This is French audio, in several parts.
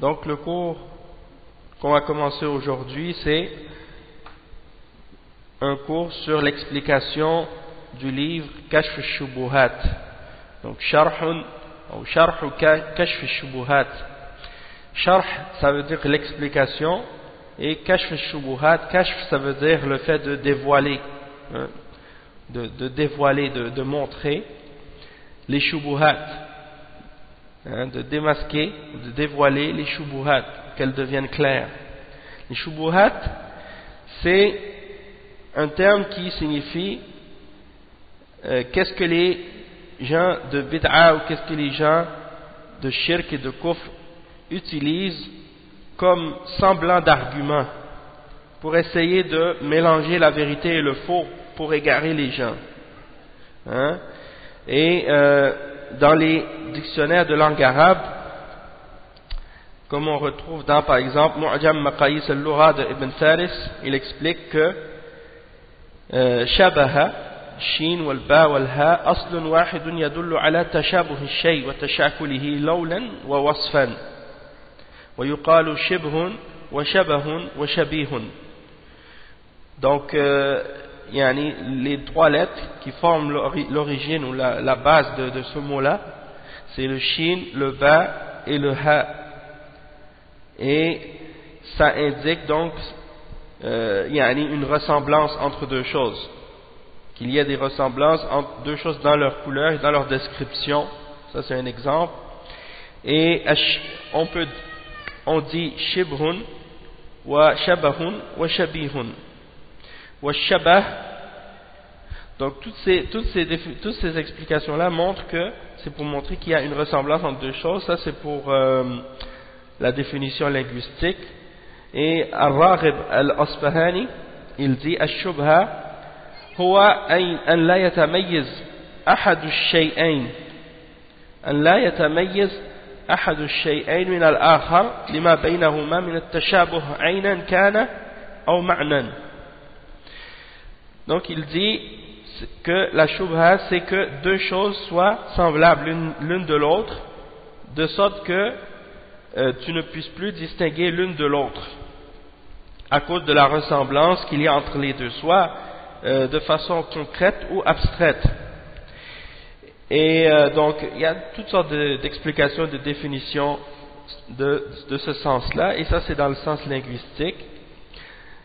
Donc le cours qu'on va commencer aujourd'hui, c'est un cours sur l'explication du livre Kashf Shubuhat. Donc Sharhun ou Sharhu Kashf Shubuhat. Sharh, ça veut dire l'explication, et Kashf Shubuhat, Kashf, ça veut dire le fait de dévoiler, hein, de, dévoiler, de, montrer les Shubuhat, hein, de démasquer, de dévoiler les Shubuhat, qu'elles deviennent claires. Les Shubuhat, c'est un terme qui signifie euh, qu'est-ce que les gens de bid'a ou qu'est-ce que les gens de shirk et de kufr utilisent comme semblant d'argument pour essayer de mélanger la vérité et le faux pour égarer les gens. Hein? Et euh, dans les dictionnaires de langue arabe, comme on retrouve dans par exemple Mu'jam Maqayis al-Lura de Ibn Faris, il explique que شبه الشين والباء والهاء أصل واحد يدل على تشابه الشيء وتشاكله لولا ووصفا ويقال شبه وشبه وشبيه donc euh, yani, les trois lettres qui forment l'origine ou la, base de, ce mot là c'est le shin, le ba et le ha. Et ça indique donc euh, yani une ressemblance entre deux choses. Qu'il y a des ressemblances entre deux choses dans leur couleur et dans leur description. Ça c'est un exemple. Et on peut on dit shibhun wa shabahun wa shabihun wa shabah donc toutes ces, toutes ces, toutes ces explications là montrent que c'est pour montrer qu'il y a une ressemblance entre deux choses ça c'est pour euh, la définition linguistique et Al-Raghib Al-Asbahani il dit الشبهة هو أن لا يتميز أحد الشيئين أن لا يتميز أحد الشيئين من الآخر لما بينهما من التشابه عينا كان أو معنى donc il dit que la shubha c'est que deux choses soient semblables l'une de l'autre de sorte que euh, tu ne puisses plus distinguer l'une de l'autre à cause de la ressemblance qu'il y a entre les deux, soit euh, de façon concrète ou abstraite. Et euh, donc, il y a toutes sortes d'explications, de, de, définitions de, de ce sens-là, et ça c'est dans le sens linguistique.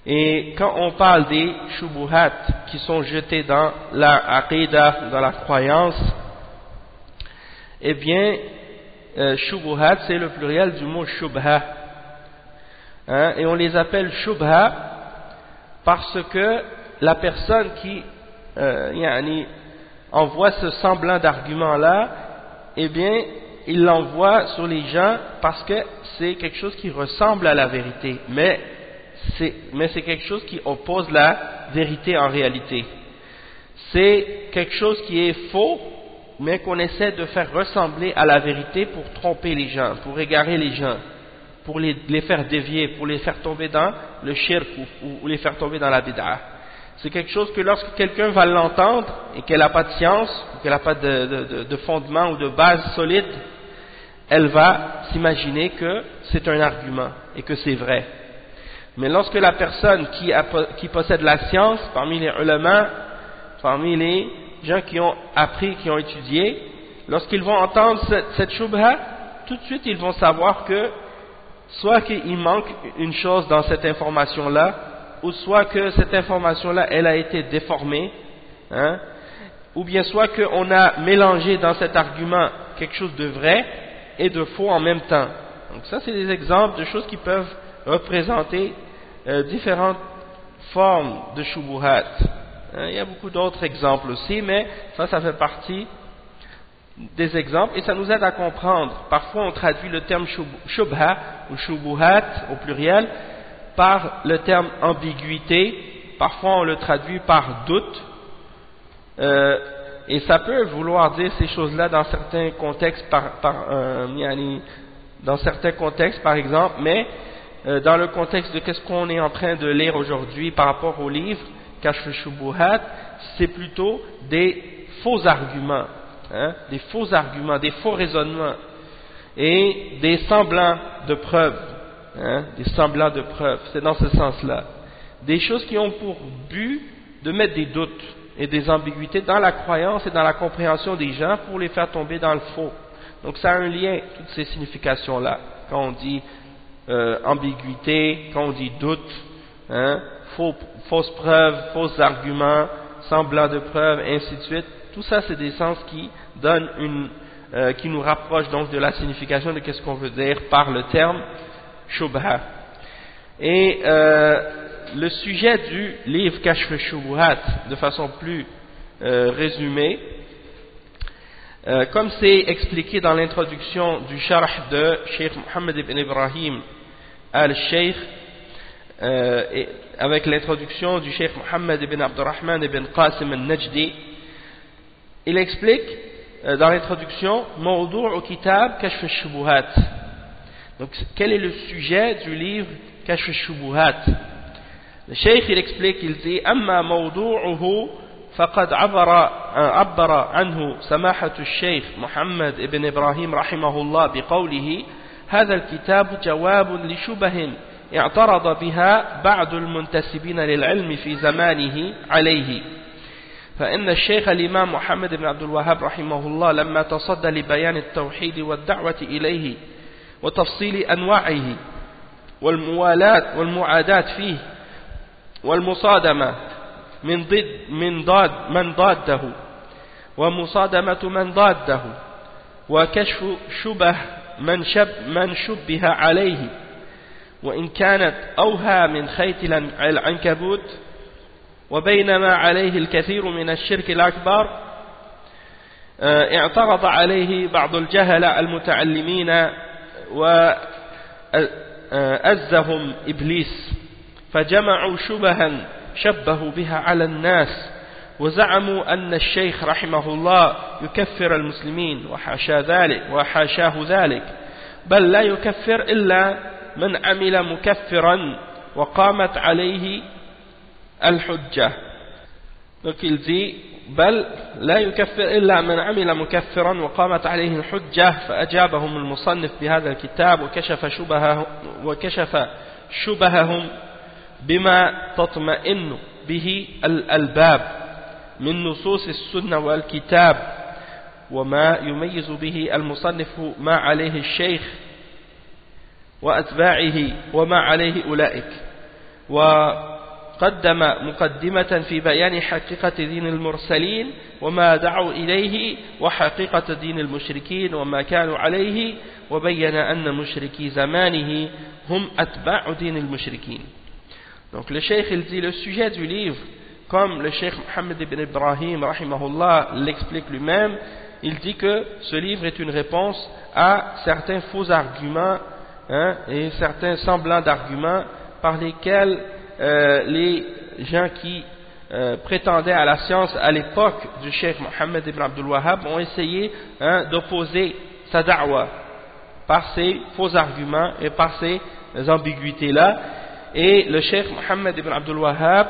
Et quand on parle des shubuhat qui sont jetés dans la aqidah, dans la croyance, eh bien, euh, shubuhat c'est le pluriel du mot shubha. Hein, et on les appelle shubha parce que la personne qui euh, envoie ce semblant d'argument là, eh bien, il l'envoie sur les gens parce que c'est quelque chose qui ressemble à la vérité, mais mais c'est quelque chose qui oppose la vérité en réalité. C'est quelque chose qui est faux, mais qu'on essaie de faire ressembler à la vérité pour tromper les gens, pour égarer les gens. pour les, faire dévier, pour les faire tomber dans le shirk ou, les faire tomber dans la bid'ah. C'est quelque chose que lorsque quelqu'un va l'entendre et qu'elle n'a pas de science, qu'elle n'a pas de, fondement ou de base solide, elle va s'imaginer que c'est un argument et que c'est vrai. Mais lorsque la personne qui, possède la science, parmi les ulama, parmi les gens qui ont appris, qui ont étudié, lorsqu'ils vont entendre cette, cette tout de suite ils vont savoir que soit qu'il manque une chose dans cette information-là, ou soit que cette information-là, elle a été déformée, hein, ou bien soit qu'on a mélangé dans cet argument quelque chose de vrai et de faux en même temps. Donc ça, c'est des exemples de choses qui peuvent représenter euh, différentes formes de shubuhat. Hein, il y a beaucoup d'autres exemples aussi, mais ça, ça fait partie des exemples et ça nous aide à comprendre. Parfois, on traduit le terme shubha ou shubuhat au pluriel par le terme ambiguïté. Parfois, on le traduit par doute. Euh, et ça peut vouloir dire ces choses-là dans certains contextes, par, euh, dans certains contextes, par exemple, mais euh, dans le contexte de qu'est-ce qu'on est en train de lire aujourd'hui par rapport au livre, Kashf Shubuhat, c'est plutôt des faux arguments, hein, des faux arguments, des faux raisonnements et des semblants de preuves, hein, des semblants de preuves, c'est dans ce sens-là. Des choses qui ont pour but de mettre des doutes et des ambiguïtés dans la croyance et dans la compréhension des gens pour les faire tomber dans le faux. Donc ça a un lien, toutes ces significations-là. Quand on dit euh, ambiguïté, quand on dit doute, hein, faux, fausses preuves, faux arguments, semblant de preuves, ainsi de suite, tout ça c'est des sens qui donnent une, euh, qui nous rapprochent donc de la signification de qu'est-ce qu'on veut dire par le terme shubha. Et euh, le sujet du livre Kashf Shubuhat, de façon plus résumée, comme c'est expliqué dans l'introduction du sharh de Sheikh Mohammed ibn Ibrahim al-Sheikh, euh, avec l'introduction du Sheikh Mohammed ibn Abdurrahman ibn Qasim al-Najdi, il explique euh, dans l'introduction Mawdu' au kitab Kashf shubuhat Donc, quel est le sujet du livre Kashf shubuhat Le Sheikh il explique, il dit Amma mawdu'uhu فقد عبر عبر عنه سماحة الشيخ محمد بن إبراهيم رحمه الله بقوله هذا الكتاب جواب لشبه اعترض بها بعض المنتسبين للعلم في زمانه عليه. فإن الشيخ الإمام محمد بن عبد الوهاب رحمه الله لما تصدى لبيان التوحيد والدعوة إليه وتفصيل أنواعه والموالاة والمعاداة فيه والمصادمة من ضد من ضاد من ضاده ومصادمة من ضاده وكشف شبه من شب من شبه عليه وإن كانت أوهى من خيط العنكبوت وبينما عليه الكثير من الشرك الأكبر آه، اعترض عليه بعض الجهل المتعلمين وأزهم إبليس فجمعوا شبها شبهوا بها على الناس. وزعموا أن الشيخ رحمه الله يكفر المسلمين وحاشا ذلك وحاشاه ذلك. بل لا يكفر إلا من عمل مكفرا وقامت عليه الحجة. بل لا يكفر إلا من عمل مكفرا وقامت عليه الحجة فأجابهم المصنف بهذا الكتاب وكشف شبهه وكشف شبههم بما تطمئن به الألباب. من نصوص السنة والكتاب وما يميز به المصنف ما عليه الشيخ وأتباعه وما عليه أولئك. وقدم مقدمة في بيان حقيقة دين المرسلين وما دعوا إليه وحقيقة دين المشركين وما كانوا عليه وبين أن مشركي زمانه هم أتباع دين المشركين. Donc le cheikh il dit le sujet du livre, comme le cheikh Mohammed ibn Ibrahim l'explique lui-même, il dit que ce livre est une réponse à certains faux arguments hein, et certains semblants d'arguments par lesquels euh, les gens qui euh, prétendaient à la science à l'époque du cheikh Mohammed ibn Abdul Wahhab ont essayé hein, d'opposer sa da'wah par ces faux arguments et par ces ambiguïtés-là. Et le cheikh Mohammed ibn Abdul Wahhab,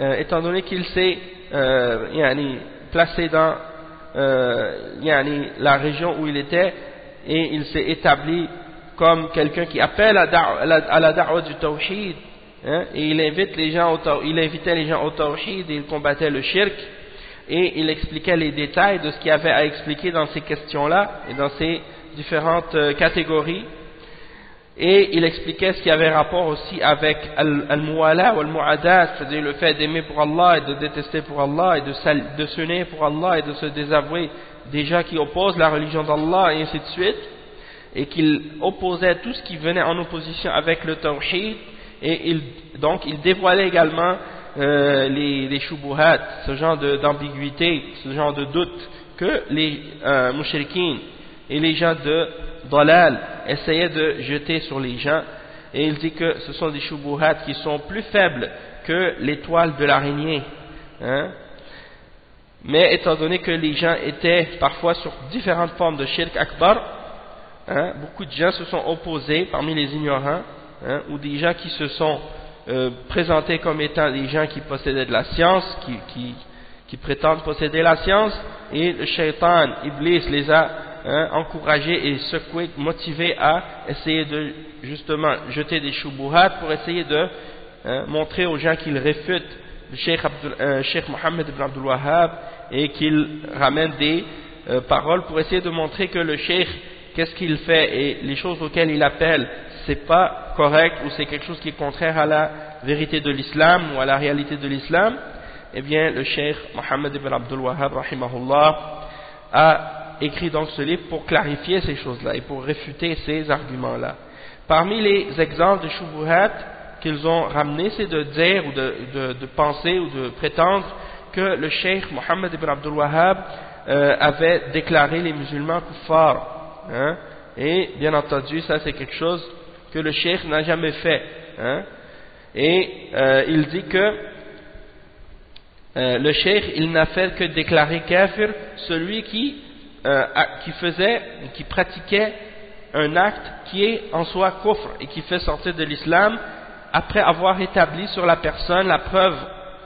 euh, étant donné qu'il s'est euh, placé dans euh, la région où il était, et il s'est établi comme quelqu'un qui appelle à, la da'wah du tawhid, hein, et il, invite les gens il invitait les gens au tawhid et il combattait le shirk, et il expliquait les détails de ce qu'il avait à expliquer dans ces questions-là et dans ces différentes catégories. Et il expliquait ce qui avait rapport aussi avec al-mu'ala ou al-mu'adat, c'est-à-dire le fait d'aimer pour Allah et de détester pour Allah et de, s'unir pour Allah et de se désavouer des gens qui opposent la religion d'Allah et ainsi de suite. Et qu'il opposait tout ce qui venait en opposition avec le tawhid et donc il dévoilait également euh, les, les ce genre d'ambiguïté, ce genre de doute que les euh, et les gens de dalal essayaient de jeter sur les gens et il dit que ce sont des shubuhat qui sont plus faibles que l'étoile de l'araignée hein. mais étant donné que les gens étaient parfois sur différentes formes de shirk akbar hein, beaucoup de gens se sont opposés parmi les ignorants hein, ou des gens qui se sont euh, présentés comme étant des gens qui possédaient de la science, qui, qui, prétendent posséder la science, et le shaitan, Iblis, les a hein, encouragés et secoués, motivés à essayer de justement jeter des choubouhats pour essayer de hein, montrer aux gens qu'ils réfutent le Cheikh, euh, Mohammed ibn Abdul Wahhab et qu'ils ramènent des euh, paroles pour essayer de montrer que le Cheikh, qu'est-ce qu'il fait et les choses auxquelles il appelle, c'est pas correct ou c'est quelque chose qui est contraire à la vérité de l'islam ou à la réalité de l'islam, eh bien le cheikh Mohammed ibn Abdul Wahhab rahimahullah a écrit donc ce livre pour clarifier ces choses-là et pour réfuter ces arguments-là. Parmi les exemples de shubuhat qu'ils ont ramenés, c'est de dire ou de, penser ou de prétendre que le cheikh Mohammed ibn Abdul Wahhab euh, avait déclaré les musulmans kuffar. Hein, et bien entendu, ça c'est quelque chose que le cheikh n'a jamais fait. Hein. Et euh, il dit que euh, le cheikh, il n'a fait que déclarer kafir celui qui, euh, qui faisait, qui pratiquait un acte qui est en soi kufr et qui fait sortir de l'islam après avoir établi sur la personne la preuve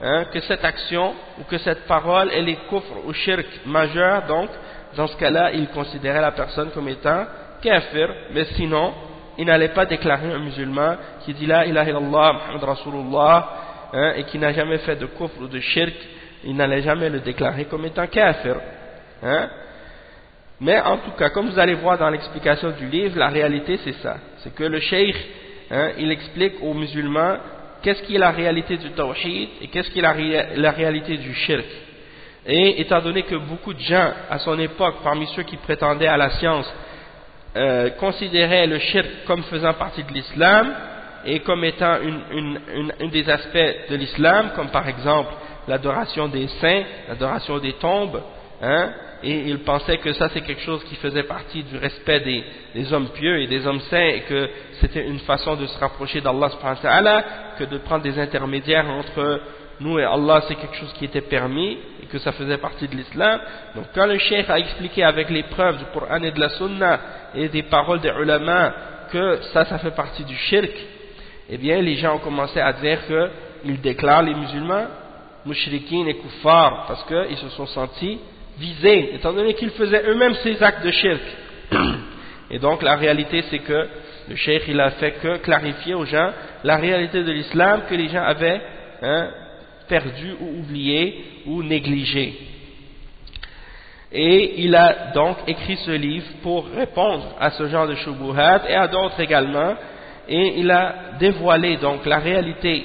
hein, que cette action ou que cette parole elle est kufr ou shirk majeur donc dans ce cas-là il considérait la personne comme étant kafir mais sinon il n'allait pas déclarer un musulman qui dit la ilaha illallah Muhammad Rasulullah hein, et qui n'a jamais fait de kufr ou de shirk, il n'allait jamais le déclarer comme étant kafir. Hein. Mais en tout cas, comme vous allez voir dans l'explication du livre, la réalité c'est ça. C'est que le cheikh, hein, il explique aux musulmans qu'est-ce qui est la réalité du tawhid et qu'est-ce qui est la réalité du shirk. Et étant donné que beaucoup de gens à son époque, parmi ceux qui prétendaient à la science, euh, considérait le shirk comme faisant partie de l'islam et comme étant une, une, des aspects de l'islam, comme par exemple l'adoration des saints, l'adoration des tombes, hein, et il pensait que ça c'est quelque chose qui faisait partie du respect des, hommes pieux et des hommes saints et que c'était une façon de se rapprocher d'Allah que de prendre des intermédiaires entre nous et Allah c'est quelque chose qui était permis et que ça faisait partie de l'islam. Donc quand le cheikh a expliqué avec les preuves du Coran et de la Sunna et des paroles des ulama que ça, ça fait partie du shirk, eh bien les gens ont commencé à dire qu'ils déclarent les musulmans mushrikin et kuffar parce qu'ils se sont sentis visés, étant donné qu'ils faisaient eux-mêmes ces actes de shirk. Et donc la réalité c'est que le cheikh il a fait que clarifier aux gens la réalité de l'islam que les gens avaient hein, perdu ou oublié ou négligé. Et il a donc écrit ce livre pour répondre à ce genre de shubuhat et à d'autres également. Et il a dévoilé donc la réalité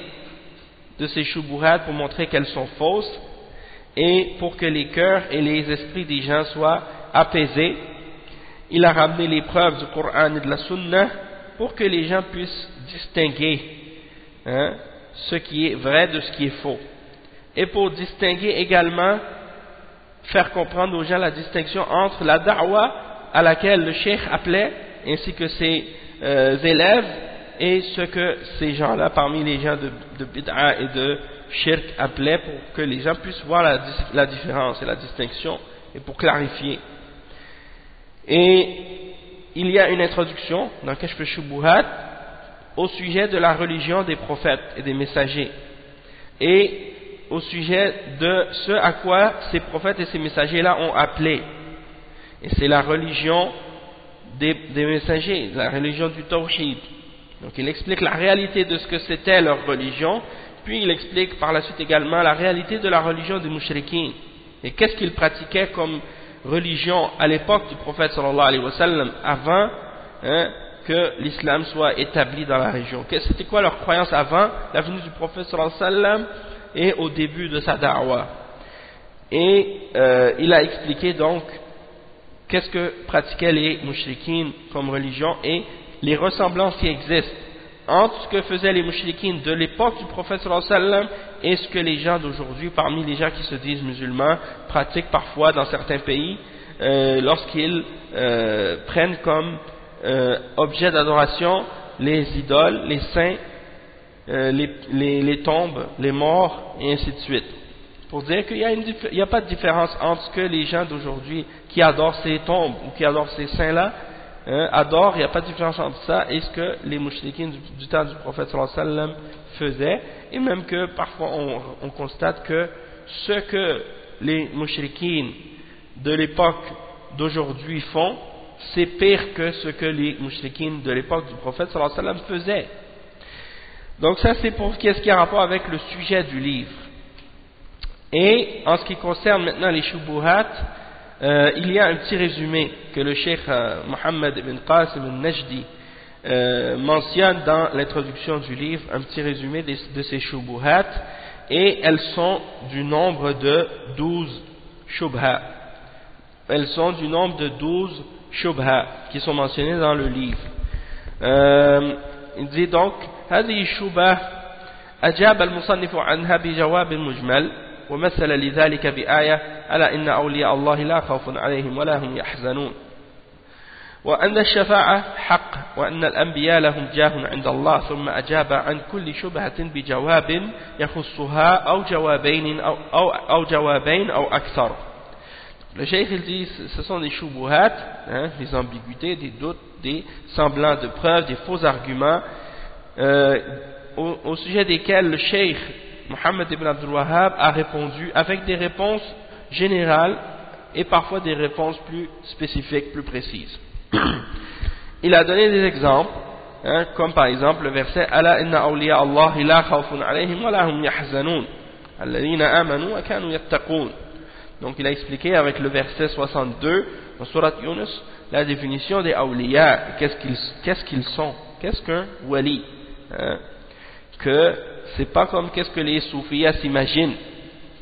de ces shubuhat pour montrer qu'elles sont fausses et pour que les cœurs et les esprits des gens soient apaisés. Il a ramené les preuves du Coran et de la Sunna pour que les gens puissent distinguer hein, ce qui est vrai de ce qui est faux. Et pour distinguer également, faire comprendre aux gens la distinction entre la da'wa à laquelle le cheikh appelait, ainsi que ses euh, élèves, et ce que ces gens-là, parmi les gens de, de bid'a et de shirk, appelaient pour que les gens puissent voir la, la différence et la distinction, et pour clarifier. Et il y a une introduction dans Kashf Shubuhat au sujet de la religion des prophètes et des messagers et au sujet de ce à quoi ces prophètes et ces messagers-là ont appelé. Et c'est la religion des, messagers, la religion du Tawhid. Donc il explique la réalité de ce que c'était leur religion, puis il explique par la suite également la réalité de la religion des mouchriquins. Et qu'est-ce qu'ils pratiquaient comme religion à l'époque du prophète sallallahu alayhi wa sallam, avant hein, que l'islam soit établi dans la région. C'était quoi leur croyance avant la venue du prophète sallallahu alayhi wa sallam et au début de sa da'wah? Et euh, il a expliqué donc qu'est-ce que pratiquaient les mouchriquines comme religion et les ressemblances qui existent entre ce que faisaient les mouchriquines de l'époque du prophète sallam et ce que les gens d'aujourd'hui, parmi les gens qui se disent musulmans, pratiquent parfois dans certains pays euh, lorsqu'ils euh, prennent comme euh, objet d'adoration les idoles, les saints, les, tombes, les morts et ainsi de suite. Pour dire qu'il n'y a, a, pas de différence entre ce que les gens d'aujourd'hui qui adorent ces tombes ou qui adorent ces saints-là hein, adorent, il n'y a pas de différence entre ça et ce que les mouchriquins du, temps du prophète sallam faisaient et même que parfois on, on constate que ce que les mouchriquins de l'époque d'aujourd'hui font c'est pire que ce que les mouchriquins de l'époque du prophète sallam faisaient. Donc ça c'est pour qu'est-ce qui a rapport avec le sujet du livre. Et en ce qui concerne maintenant les shubuhat, euh, il y a un petit résumé que le cheikh euh, Mohammed ibn Qasim al-Najdi euh, mentionne dans l'introduction du livre, un petit résumé de, de ces shubuhat, et elles sont du nombre de 12 shubha. Elles sont du nombre de 12 shubha qui sont mentionnés dans le livre. Euh, il dit donc هذه الشبه أجاب المصنف عنها بجواب مجمل ومثل لذلك بآية ألا إن أولياء الله لا خوف عليهم ولا هم يحزنون. وأن الشفاعة حق وأن الأنبياء لهم جاه عند الله ثم أجاب عن كل شبهة بجواب يخصها أو جوابين أو, أو, أو جوابين أو أكثر. Le cheikh il dit ce sont des shubuhat, hein, des ambiguïtés, des doutes, des semblants de preuves, des faux arguments euh, au, au, sujet desquels le cheikh Mohammed ibn Abdul Wahhab a répondu avec des réponses générales et parfois des réponses plus spécifiques, plus précises. il a donné des exemples, hein, comme par exemple le verset Ala inna awliya Allah la khawfun alayhim wa yahzanun wa kanu yattaqun donc il a expliqué avec le verset 62 dans Surat Yunus la définition des awliya, qu'est-ce qu'ils sont, qu'est-ce qu'un wali, hein? que c'est pas comme qu'est-ce que les soufis s'imaginent,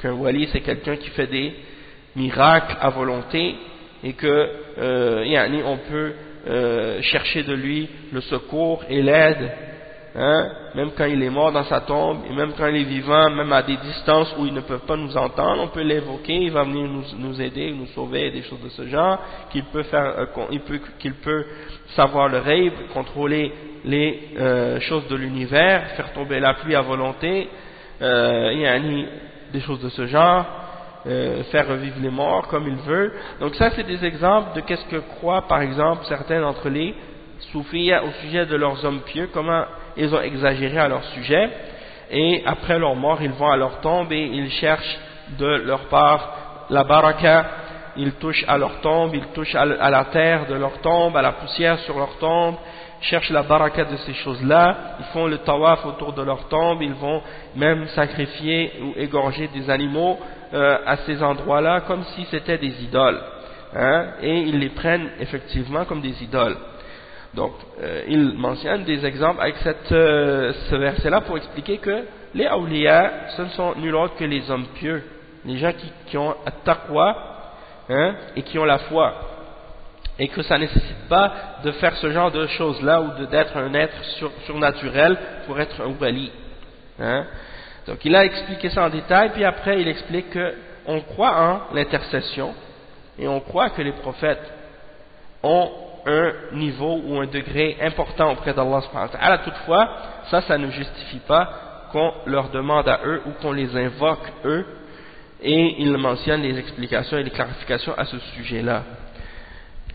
qu'un wali c'est quelqu'un qui fait des miracles à volonté et que euh, on peut euh, chercher de lui le secours et l'aide Hein, même quand il est mort dans sa tombe, et même quand il est vivant, même à des distances où ils ne peuvent pas nous entendre, on peut l'évoquer, il va venir nous, nous, aider, nous sauver, des choses de ce genre, qu'il peut faire, euh, qu'il peut, qu'il peut savoir le rêve, contrôler les euh, choses de l'univers, faire tomber la pluie à volonté, euh, il y a des choses de ce genre, euh, faire revivre les morts comme il veut. Donc ça c'est des exemples de qu'est-ce que croient par exemple certains d'entre les soufis au sujet de leurs hommes pieux, comment ils ont exagéré à leur sujet, et après leur mort, ils vont à leur tombe et ils cherchent de leur part la baraka, ils touchent à leur tombe, ils touchent à la terre de leur tombe, à la poussière sur leur tombe, cherchent la baraka de ces choses-là, ils font le tawaf autour de leur tombe, ils vont même sacrifier ou égorger des animaux euh, à ces endroits-là comme si c'était des idoles. Hein, et ils les prennent effectivement comme des idoles. Donc, euh, il mentionne des exemples avec euh, ce verset-là pour expliquer que les awliya, ce ne sont nul autre que les hommes pieux, les gens qui, qui ont taqwa hein, et qui ont la foi. Et que ça ne nécessite pas de faire ce genre de choses-là ou d'être un être sur, surnaturel pour être un wali. Hein. Donc, il a expliqué ça en détail, puis après, il explique qu'on croit en l'intercession et on croit que les prophètes ont un niveau ou un degré important auprès d'Allah Toutefois, ça, ça ne justifie pas qu'on leur demande à eux ou qu'on les invoque eux et il mentionne les explications et les clarifications à ce sujet-là.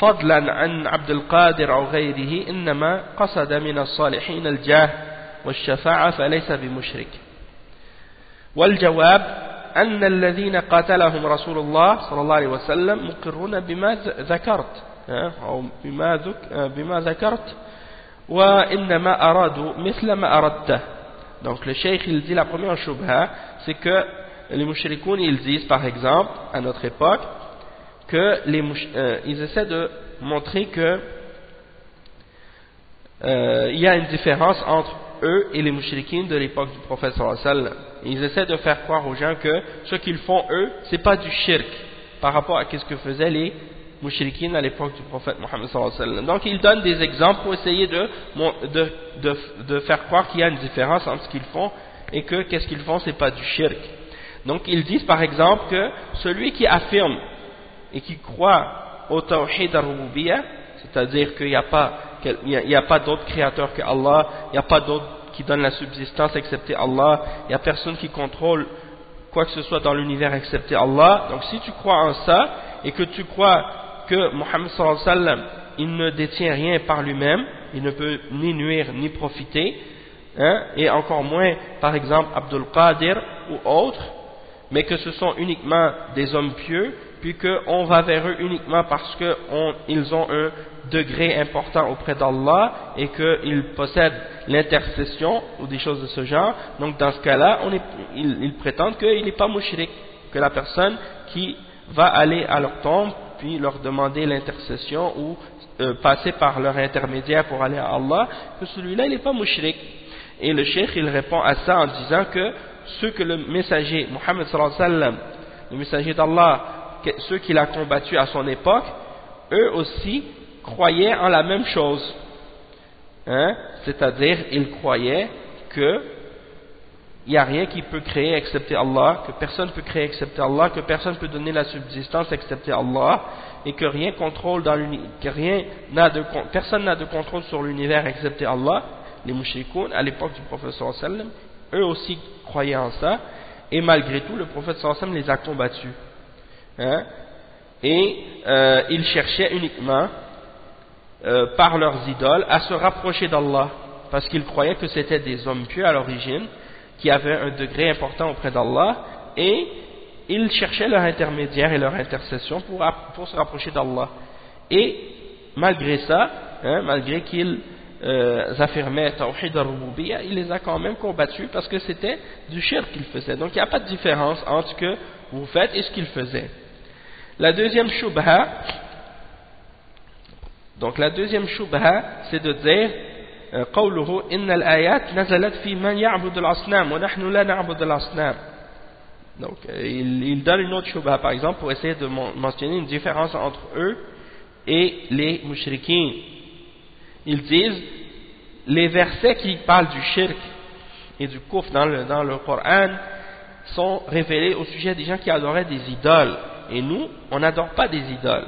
فضلا عن عبد القادر أو غيره إنما قصد من الصالحين الجاه والشفاعة فليس بمشرك. والجواب أن الذين قاتلهم رسول الله صلى الله عليه وسلم مقرون بما ذكرت أو بما, ذك بما ذكرت وإنما أرادوا مثل ما أردته donc le cheikh il dit la première shubha c'est que les mouchrikoun ils disent par exemple à notre époque que les euh, ils essaient de montrer que euh, il y a une différence entre eux et les mouchrikines de l'époque du prophète sallallahu Ils essaient de faire croire aux gens que ce qu'ils font eux, c'est pas du shirk par rapport à ce que faisaient les mouchrikines à l'époque du prophète Mohammed sallallahu Donc ils donnent des exemples pour essayer de, de, de, de faire croire qu'il y a une différence entre ce qu'ils font et que qu'est-ce qu'ils font, c'est pas du shirk. Donc ils disent par exemple que celui qui affirme et qui croit au tawhid al c'est-à-dire qu'il n'y a pas pas d'autre créateur que Allah, il n'y a pas d'autre qui donne la subsistance excepté Allah, il n'y a personne qui contrôle quoi que ce soit dans l'univers excepté Allah. Donc si tu crois en ça et que tu crois que Mohammed sallallahu il ne détient rien par lui-même, il ne peut ni nuire ni profiter, hein, et encore moins par exemple Abdul Qadir ou autres, mais que ce sont uniquement des hommes pieux, puis qu'on va vers eux uniquement parce qu'ils ont un degré important auprès d'Allah et qu'ils possèdent l'intercession ou des choses de ce genre. Donc dans ce cas-là, ils, prétendent qu'il n'est pas mouchrik, que la personne qui va aller à leur tombe puis leur demander l'intercession ou euh, passer par leur intermédiaire pour aller à Allah, que celui-là il n'est pas mouchrik. Et le cheikh il répond à ça en disant que ceux que le messager, Muhammad sallallahu le messager d'Allah, ceux qu'il a combattus à son époque, eux aussi croyaient en la même chose. Hein? C'est-à-dire, ils croyaient que il n'y a rien qui peut créer excepté Allah, que personne ne peut créer excepté Allah, que personne ne peut donner la subsistance excepté Allah, et que rien n'a de, personne n'a de contrôle sur l'univers excepté Allah. Les mouchikoun, à l'époque du prophète sallam, eux aussi croyaient en ça, et malgré tout, le prophète sallam les a combattus. Hein? Et euh, ils cherchaient uniquement euh, par leurs idoles à se rapprocher d'Allah parce qu'ils croyaient que c'était des hommes pieux à l'origine qui avaient un degré important auprès d'Allah et ils cherchaient leur intermédiaire et leur intercession pour, se rapprocher d'Allah et malgré ça hein, malgré qu'ils euh, affirmaient Tawhid al il les a quand même combattus parce que c'était du shirk qu'ils faisaient donc il n'y a pas de différence entre ce que vous faites et ce qu'ils faisaient la deuxième shubha donc la deuxième shubha, c'est de dire قوله إن الآيات نزلت في من يعبد الأصنام ونحن لا نعبد الأصنام donc il, il donne une autre shubha par exemple pour essayer de mentionner une différence entre eux et les mushrikins ils disent les versets qui parlent du shirk et du kufr dans le, dans le Coran sont révélés au sujet des gens qui adoraient des idoles Et nous on n'adore pas des idoles.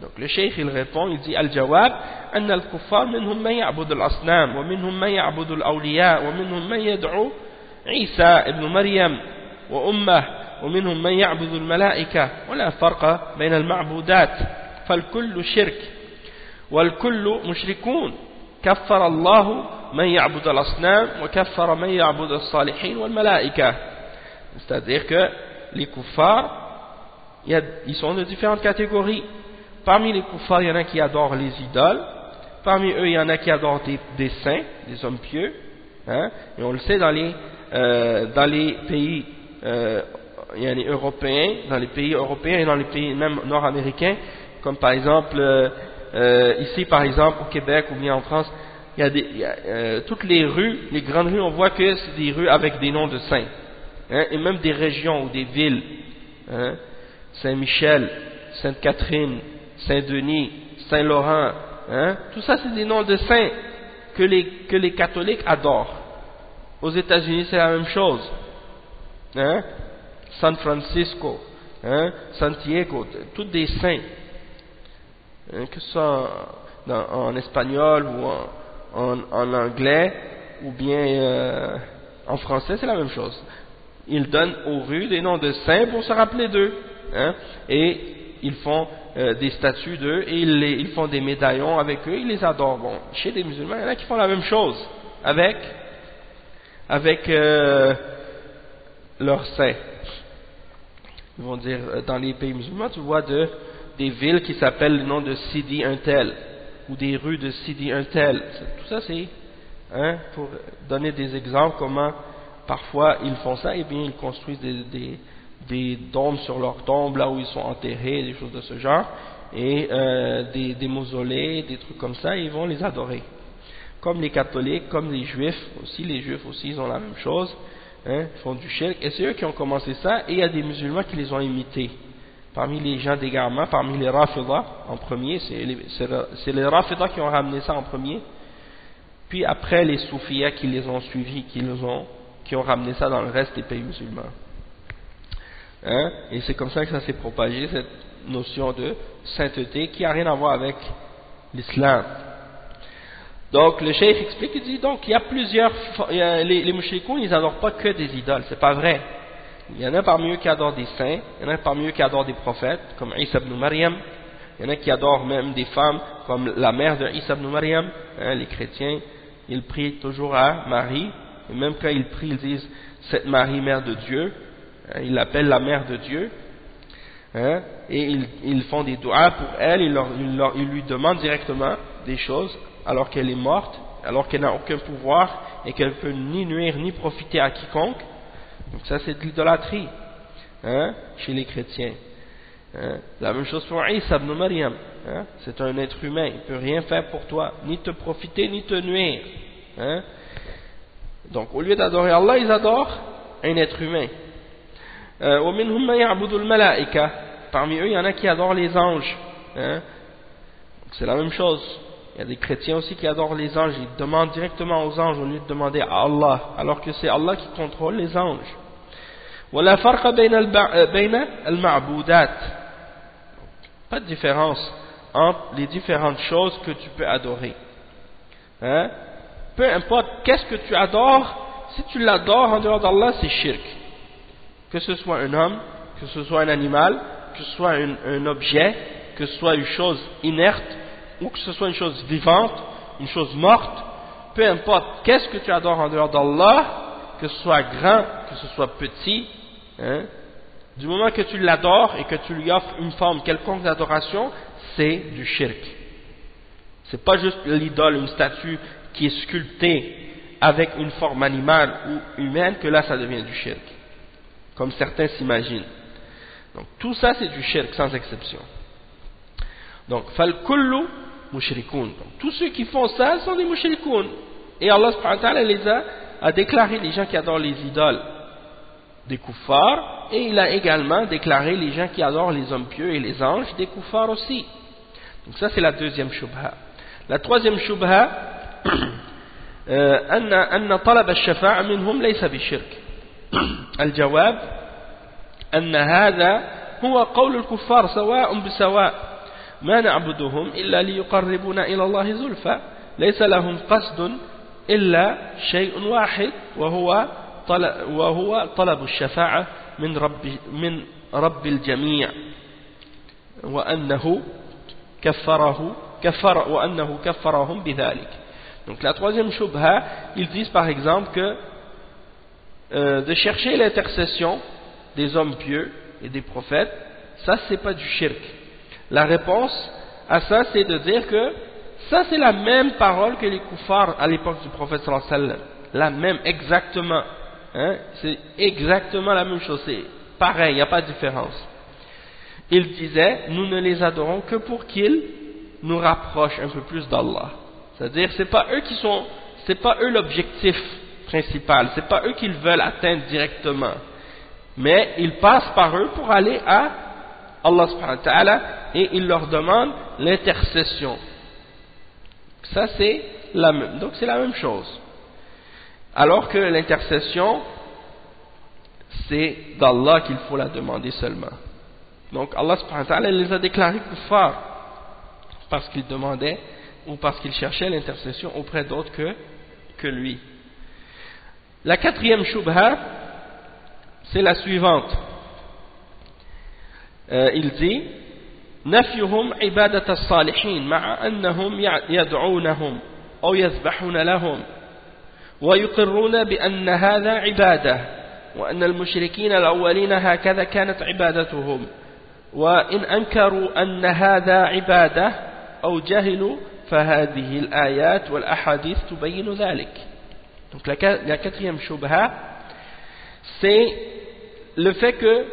Donc le cheikh il répond, il dit Al-Jawab, أن الكفار منهم من يعبد الأصنام ومنهم من يعبد الأولياء ومنهم من يدعو عيسى ابن مريم وأمه ومنهم من يعبد الملائكة ولا فرق بين المعبودات فالكل شرك والكل مشركون كفر الله من يعبد الأصنام وكفر من يعبد الصالحين والملائكة c'est-à-dire que les kuffars ils sont de différentes catégories Parmi les koufars, il y en a qui adorent les idoles. Parmi eux, il y en a qui adorent des, saints, des hommes pieux. Hein. Et on le sait dans les, euh, dans les pays euh, il y a européens, dans les pays européens et dans les pays même nord-américains, comme par exemple euh, ici par exemple au Québec ou bien en France, il y a, des, toutes les rues, les grandes rues, on voit que c'est des rues avec des noms de saints, hein, et même des régions ou des villes, hein, Saint-Michel, Sainte-Catherine, Saint-Denis, Saint-Laurent, hein, tout ça c'est des noms de saints que les, que les catholiques adorent. Aux États-Unis c'est la même chose. Hein, San Francisco, hein, Santiago, tous des saints. Que ce soit en espagnol ou en, en, anglais ou bien euh, en français, c'est la même chose. Ils donnent aux rues des noms de saints pour se rappeler d'eux. Hein, et ils font euh, des statues d'eux et ils, font des médaillons avec eux, ils les adorent. Chez les musulmans, il y en a qui font la même chose avec, avec euh, leurs saints. Ils vont dire, euh, dans les pays musulmans, tu vois de, des villes qui s'appellent le nom de Sidi un tel, ou des rues de Sidi un tel. Tout ça, c'est hein, pour donner des exemples comment parfois ils font ça, et bien ils construisent des des dômes sur leurs tombes, là où ils sont enterrés, des choses de ce genre, et euh, des, des, mausolées, des trucs comme ça, ils vont les adorer. Comme les catholiques, comme les juifs aussi, les juifs aussi, ils ont la même chose, hein, ils font du shirk, et c'est eux qui ont commencé ça, et il y a des musulmans qui les ont imités. Parmi les gens d'égarement, parmi les Rafidah, en premier, c'est les, les Rafidah qui ont ramené ça en premier, puis après les Soufiyas qui les ont suivis, qui, ont, qui ont ramené ça dans le reste des pays musulmans. Hein? Et c'est comme ça que ça s'est propagé, cette notion de sainteté qui n'a rien à voir avec l'islam. Donc le cheikh explique, il dit donc il y a plusieurs, les, les ils n'adorent pas que des idoles, c'est pas vrai. Il y en a parmi eux qui adorent des saints, il y en a parmi eux qui adorent des prophètes, comme Isa ibn Maryam, il y en a qui adorent même des femmes, comme la mère de Isa ibn Maryam, hein, les chrétiens, ils prient toujours à Marie, et même quand ils prient, ils disent cette Marie, mère de Dieu, Hein, ils l'appellent la mère de Dieu, hein, et ils, font des doigts pour elle, ils, lui demandent directement des choses alors qu'elle est morte, alors qu'elle n'a aucun pouvoir et qu'elle peut ni nuire ni profiter à quiconque. Donc ça c'est de l'idolâtrie hein, chez les chrétiens. La même chose pour Isa ibn Maryam. C'est un être humain, il ne peut rien faire pour toi, ni te profiter, ni te nuire. Donc au lieu d'adorer Allah, ils adorent un être humain. Euh, parmi eux il y en a qui adorent les anges hein. c'est la même chose. Il y a des chrétiens aussi qui adorent les anges. Ils demandent directement aux anges au lieu de demander à Allah alors que c'est Allah qui contrôle les anges. Euh, pas de différence entre les différentes choses que tu peux adorer hein. peu importe qu'est-ce que tu adores si tu l'adores en dehors d'Allah c'est shirk que ce soit un homme, que ce soit un animal, que ce soit un, objet, que ce soit une chose inerte, ou que ce soit une chose vivante, une chose morte, peu importe qu'est-ce que tu adores en dehors d'Allah, que ce soit grand, que ce soit petit, hein, du moment que tu l'adores et que tu lui offres une forme quelconque d'adoration, c'est du shirk. C'est pas juste l'idole, une statue qui est sculptée avec une forme animale ou humaine que là ça devient du shirk comme certains s'imaginent. Donc tout ça c'est du shirk sans exception. Donc fal kullu mushrikun. Donc, tous ceux qui font ça sont des mushrikun. Et Allah subhanahu wa les a, a déclaré les gens qui adorent les idoles des kuffars et il a également déclaré les gens qui adorent les hommes pieux et les anges des kuffars aussi. Donc ça c'est la deuxième shubha. La troisième shubha أن أن طلب الشفاعة منهم ليس بشرك الجواب أن هذا هو قول الكفار سواء بسواء ما نعبدهم إلا ليقربونا إلى الله زلفى ليس لهم قصد إلا شيء واحد وهو طلب, وهو طلب الشفاعة من رب, من رب الجميع وأنه كفره كفر وأنه كفرهم بذلك. Donc la troisième shubha, ils disent par exemple que Euh, de chercher l'intercession des hommes pieux et des prophètes, ça c'est pas du shirk. La réponse à ça c'est de dire que ça c'est la même parole que les koufars à l'époque du prophète sallallahu alayhi wa sallam. La même, exactement. Hein? C'est exactement la même chose, c'est pareil, il n'y a pas de différence. Ils disaient, nous ne les adorons que pour qu'ils nous rapprochent un peu plus d'Allah. C'est-à-dire, c'est pas eux qui sont, c'est pas eux l'objectif principal. Ce n'est pas eux qu'ils veulent atteindre directement. Mais ils passent par eux pour aller à Allah subhanahu wa ta'ala et ils leur demandent l'intercession. Ça c'est la même, donc c'est la même chose. Alors que l'intercession, c'est d'Allah qu'il faut la demander seulement. Donc Allah subhanahu wa ta'ala les a déclarés kuffar parce qu'ils demandaient ou parce qu'ils cherchaient l'intercession auprès d'autres que, que lui. La quatrième shubha, c'est la suivante. Euh, il dit نفيهم عبادة الصالحين مع أنهم يدعونهم أو يذبحون لهم ويقرون بأن هذا عبادة وأن المشركين الأولين هكذا كانت عبادتهم وإن أنكروا أن هذا عبادة أو جهلوا فهذه الآيات والأحاديث تبين ذلك Donc la, quatrième shubha, c'est le fait que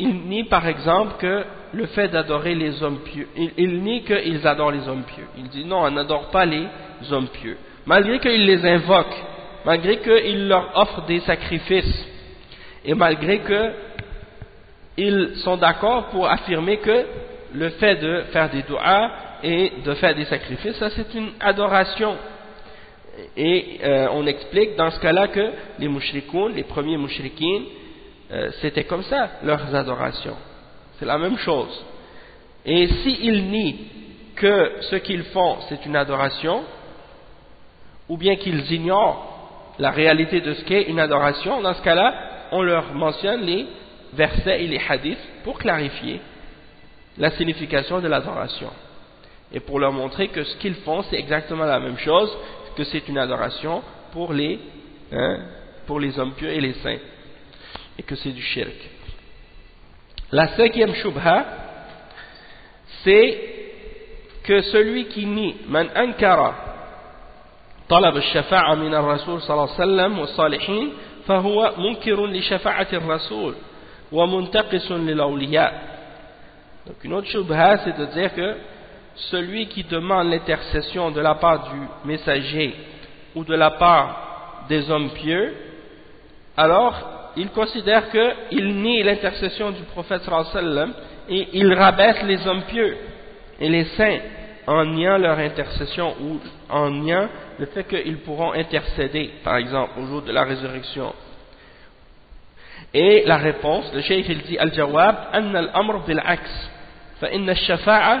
il nie par exemple que le fait d'adorer les hommes pieux, il, il nie qu'ils adorent les hommes pieux. Il dit non, on n'adore pas les hommes pieux. Malgré qu'il les invoque, malgré qu'il leur offre des sacrifices, et malgré qu'ils sont d'accord pour affirmer que le fait de faire des doigts et de faire des sacrifices, ça c'est une adoration. Et euh, on explique dans ce cas-là que les mouchrikoun, les premiers mouchrikines, euh, c'était comme ça, leurs adorations. C'est la même chose. Et s'ils nient que ce qu'ils font, c'est une adoration, ou bien qu'ils ignorent la réalité de ce qu'est une adoration, dans ce cas-là, on leur mentionne les versets et les hadiths pour clarifier la signification de l'adoration. Et pour leur montrer que ce qu'ils font, c'est exactement la même chose, que c'est une adoration pour les, hein, pour les hommes pieux et les saints. Et que c'est du shirk. La cinquième shubha, c'est que celui qui nie, man ankara, طلب الشفاعة من الرسول صلى الله عليه وسلم والصالحين فهو منكر لشفاعة الرسول ومنتقص للأولياء Donc une autre shubha, c'est de dire que celui qui demande l'intercession de la part du messager ou de la part des hommes pieux, alors il considère qu'il nie l'intercession du prophète sallam et il rabaisse les hommes pieux et les saints en niant leur intercession ou en niant le fait qu'ils pourront intercéder, par exemple, au jour de la résurrection. Et la réponse, le cheikh il dit al-jawab, anna al-amr fa inna shafa'a.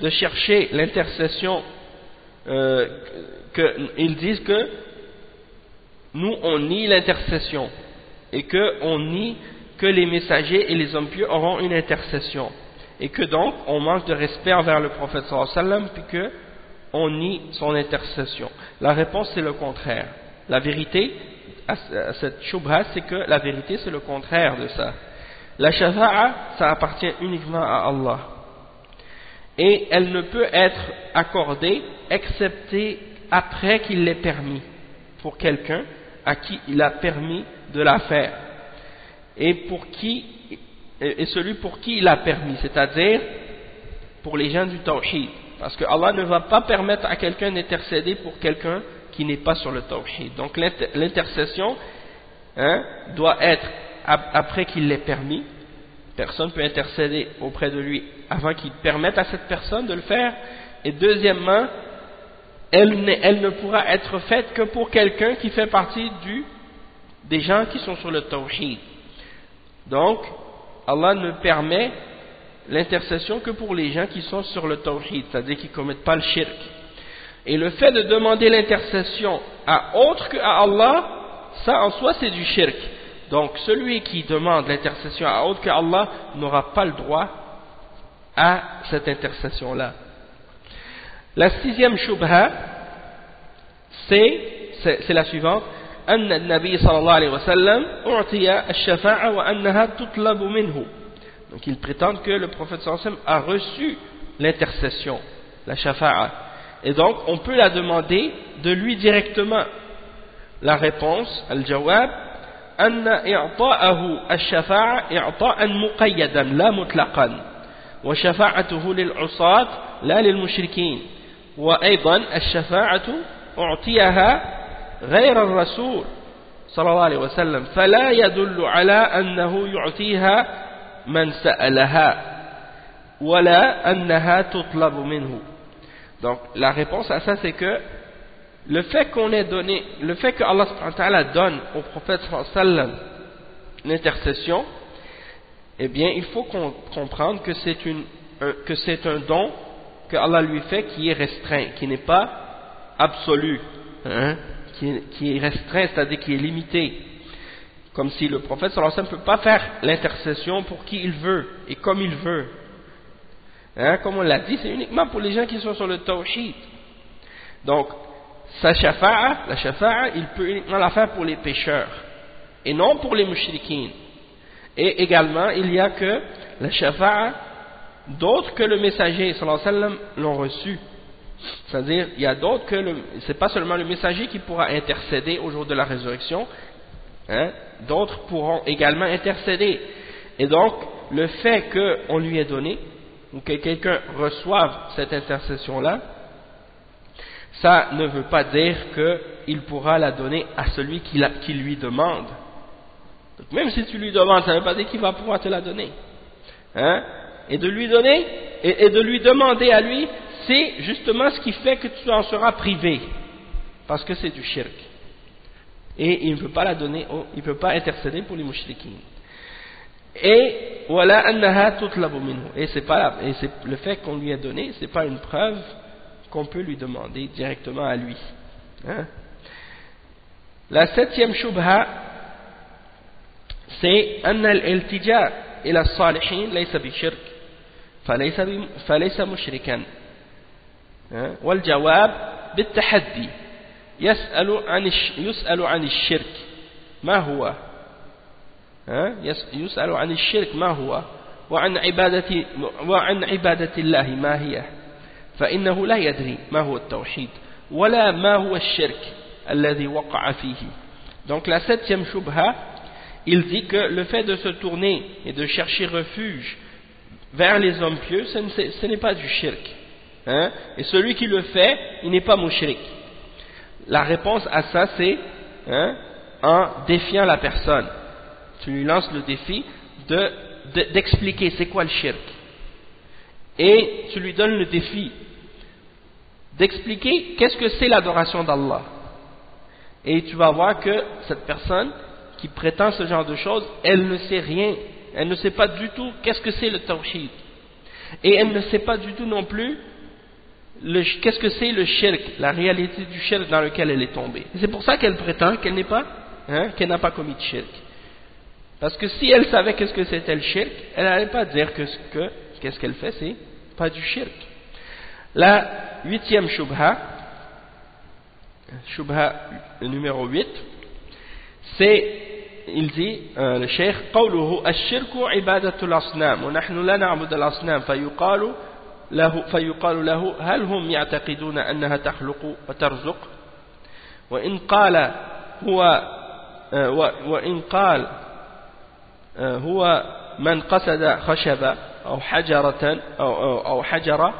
de chercher l'intercession, euh, ils disent que nous on nie l'intercession et qu'on nie que les messagers et les hommes pieux auront une intercession et que donc on manque de respect envers le prophète sallam puis que on nie son intercession La réponse c'est le contraire. La vérité à cette shubha, c'est que la vérité c'est le contraire de ça. La shafa'a, ça appartient uniquement à Allah. Et elle ne peut être accordée excepté après qu'il l'ait permis pour quelqu'un à qui il a permis de la faire. Et pour qui et celui pour qui il a permis, c'est-à-dire pour les gens du tawhid. Parce que Allah ne va pas permettre à quelqu'un d'intercéder pour quelqu'un qui n'est pas sur le tawhid. Donc l'intercession hein, doit être après qu'il l'ait permis. Personne peut intercéder auprès de lui avant qu'il permette à cette personne de le faire. Et deuxièmement, elle, ne pourra être faite que pour quelqu'un qui fait partie des gens qui sont sur le tawhid. Donc, Allah ne permet l'intercession que pour les gens qui sont sur le tawhid, c'est-à-dire qui ne commettent pas le shirk. Et le fait de demander l'intercession à autre que Allah, ça en soi c'est du shirk. Donc celui qui demande l'intercession à autre que Allah n'aura pas le droit à cette intercession-là. La sixième shubha, c'est la suivante. أن النبي صلى الله عليه وسلم أعطي الشفاعة وأنها تطلب منه donc ils prétendent que le prophète sallam a reçu l'intercession, la shafa'a, et donc on peut la demander de lui directement la réponse al-jawab أن إعطاءه الشفاعة إعطاء مقيدا لا مطلقا وشفاعته للعصاة لا للمشركين. وأيضا الشفاعة أعطيها غير الرسول صلى الله عليه وسلم فلا يدل على أنه يعطيها من سألها ولا أنها تطلب منه. Donc la réponse à ça c'est que le fait qu'on ait donné le fait que Allah donne au prophète sallam l'intercession eh bien il faut comprendre que c'est un don que Allah lui fait qui est restreint qui n'est pas absolu hein qui, est restreint, c'est-à-dire qui est limité. Comme si le prophète sallallahu ne peut pas faire l'intercession pour qui il veut et comme il veut. Hein, comme on l'a dit, c'est uniquement pour les gens qui sont sur le tawhid. Donc, sa shafa'a, la shafa'a, il peut uniquement la faire pour les pécheurs et non pour les mushrikines. Et également, il y a que la shafa'a, d'autres que le messager l'ont reçu. C'est-à-dire, il y a d'autres que ce n'est pas seulement le messager qui pourra intercéder au jour de la résurrection, hein, d'autres pourront également intercéder. Et donc, le fait qu'on lui ait donné, ou que quelqu'un reçoive cette intercession-là, ça ne veut pas dire qu'il pourra la donner à celui qui lui demande. Donc, même si tu lui demandes, ça ne veut pas dire qu'il va pouvoir te la donner. Hein? Et de lui donner, et de lui demander à lui, c'est justement ce qui fait que tu en seras privé, parce que c'est du shirk. Et il ne peut pas la donner, il ne peut pas intercéder pour les mouchriquins. Et voilà Et c'est pas et c'est le fait qu'on lui a donné, c'est pas une preuve qu'on peut lui demander directement à lui. Hein? La septième shubha, c'est أن الالتجاء إلى الصالحين ليس بشرك فليس فليس مشركا. والجواب بالتحدي. يسأل عن يسأل عن الشرك. ما هو؟ يسأل عن الشرك ما هو؟ وعن عبادة وعن عبادة الله ما هي؟ فإنه لا يدري ما هو التوحيد ولا ما هو الشرك الذي وقع فيه. Donc la septième shubha il dit que le fait de se tourner et de chercher refuge vers les hommes pieux ce n'est pas du shirk Hein? Et celui qui le fait, il n'est pas mouchrik. La réponse à ça, c'est hein, en défiant la personne. Tu lui lances le défi d'expliquer c'est quoi le shirk. Et tu lui donnes le défi d'expliquer qu'est-ce que c'est l'adoration d'Allah. Et tu vas voir que cette personne qui prétend ce genre de choses, elle ne sait rien. Elle ne sait pas du tout qu'est-ce que c'est le tawhid. Et elle ne sait pas du tout non plus qu'est-ce que c'est le shirk, la réalité du shirk dans lequel elle est tombée. C'est pour ça qu'elle prétend qu'elle n'est pas, hein, qu'elle n'a pas commis de shirk. Parce que si elle savait qu'est-ce que c'était le shirk, elle n'allait pas dire que qu'est-ce qu'elle fait, c'est pas du shirk. La huitième shubha, shubha numéro 8, c'est, il dit, euh, le cheikh, قوله الشرك عبادة الأصنام ونحن لا نعبد الأصنام فيقال له فيقال له هل هم يعتقدون أنها تخلق وترزق وإن قال هو آه، وإن قال آه، هو من قصد خشبة أو حجرة أو, أو حجرة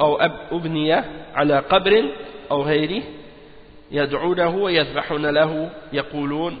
أو أبنية على قبر أو غيره يدعونه ويذبحون له يقولون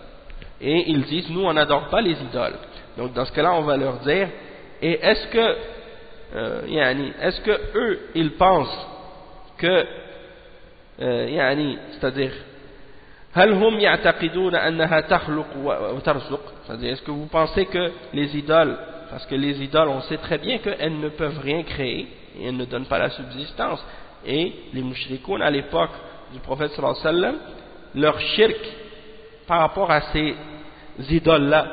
Et ils disent nous on n'adore pas les idoles. Donc dans ce cas-là on va leur dire et est-ce que euh, est-ce que eux ils pensent que euh, c'est-à-dire c'est-à-dire est-ce que vous pensez que les idoles parce que les idoles on sait très bien qu'elles ne peuvent rien créer et elles ne donnent pas la subsistance et les mouchrikoun à l'époque du prophète sallallahu alayhi wa sallam, leur shirk par rapport à ces idoles-là,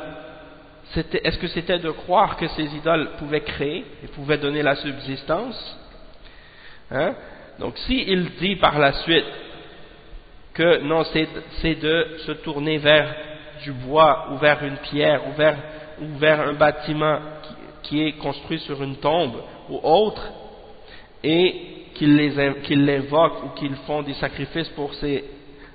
est-ce que c'était de croire que ces idoles pouvaient créer et pouvaient donner la subsistance? Hein? Donc s'il dit par la suite que non, c'est de se tourner vers du bois ou vers une pierre ou vers, un bâtiment qui, est construit sur une tombe ou autre et qu'ils l'invoquent ou qu'ils font des sacrifices pour ces,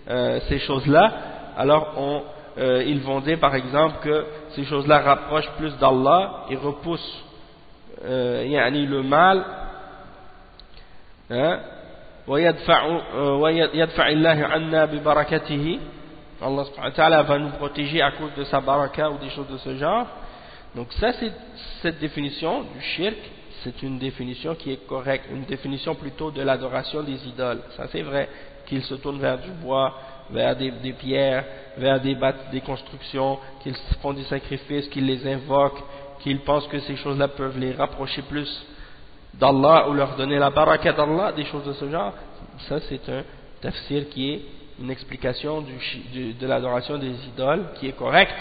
euh, ces choses-là, alors on, euh, ils vont dire par exemple que ces choses-là rapprochent plus d'Allah et repoussent euh, le mal hein, Allah va nous protéger à cause de sa baraka ou des choses de ce genre. Donc ça c'est cette définition du shirk c'est une définition qui est correcte une définition plutôt de l'adoration des idoles. Ça c'est vrai qu'ils se tournent vers du bois vers des, pierres, vers des, constructions, qu'ils font des sacrifices, qu'ils les invoquent, qu'ils pensent que ces choses-là peuvent les rapprocher plus d'Allah ou leur donner la baraka d'Allah, des choses de ce genre, ça c'est un tafsir qui est une explication de l'adoration des idoles qui est correcte.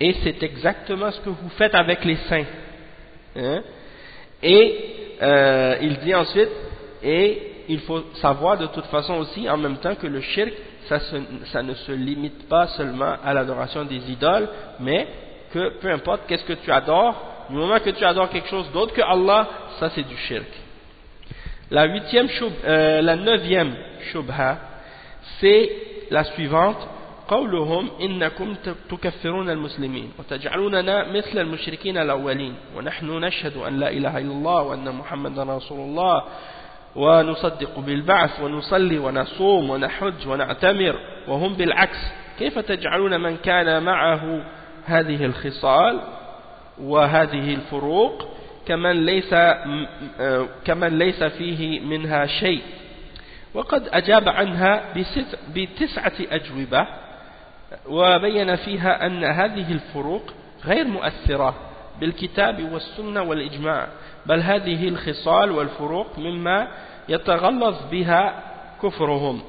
Et c'est exactement ce que vous faites avec les saints. Hein. Et euh, il dit ensuite, et il faut savoir de toute façon aussi en même temps que le shirk, ça, ne se limite pas seulement à l'adoration des idoles, mais que peu importe qu'est-ce que tu adores, du moment que tu adores quelque chose d'autre que Allah, ça c'est du shirk. La huitième euh, la neuvième shubha, c'est la suivante. قولهم إنكم تكفرون المسلمين وتجعلوننا مثل المشركين الأولين ونحن نشهد أن لا إله إلا الله وأن محمد رسول الله ونصدق بالبعث ونصلي ونصوم ونحج ونعتمر وهم بالعكس. كيف تجعلون من كان معه هذه الخصال وهذه الفروق كمن ليس كمن ليس فيه منها شيء؟ وقد أجاب عنها بتسعة أجوبة وبين فيها أن هذه الفروق غير مؤثرة بالكتاب والسنة والإجماع بل هذه الخصال والفروق مما يتغلظ بها كفرهم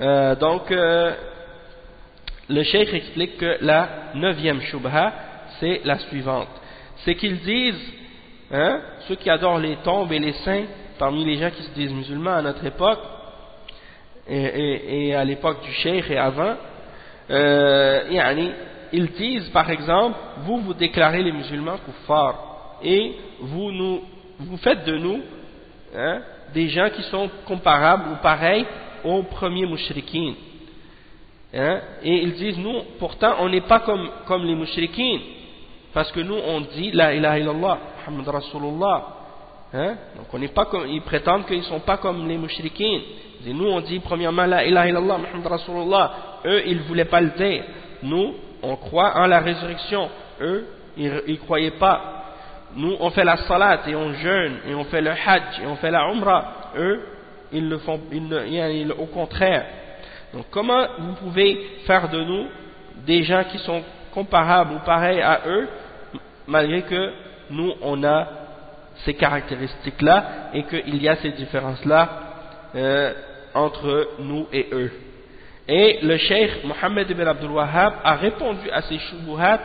euh, donc euh, le cheikh explique que la neuvième shubha c'est la suivante c'est qu'ils disent hein, ceux qui adorent les tombes et les saints parmi les gens qui se disent musulmans à notre époque et, et, et à l'époque du cheikh et avant euh, yani, ils disent par exemple vous vous déclarez les musulmans kuffar et vous, nous, vous faites de nous hein, des gens qui sont comparables ou pareils aux premiers mouchriquins. Hein, et ils disent, nous, pourtant, on n'est pas comme, comme les mouchriquins, parce que nous, on dit La ilaha illallah, Muhammad Rasulullah. Hein, donc, on n'est pas comme, ils prétendent qu'ils ne sont pas comme les mouchriquins. Nous, on dit premièrement La ilaha illallah, Muhammad Rasulullah. Eux, ils ne voulaient pas le dire. Nous, on croit en la résurrection. Eux, ils ne croyaient pas nous on fait la salat et on jeûne et on fait le hajj et on fait la umrah. Eux ils le font ils, au contraire. Donc comment vous pouvez faire de nous des gens qui sont comparables ou pareils à eux malgré que nous on a ces caractéristiques là et qu'il y a ces différences là euh, entre nous et eux. Et le cheikh Mohammed ibn Abdul Wahhab a répondu à ces shubuhat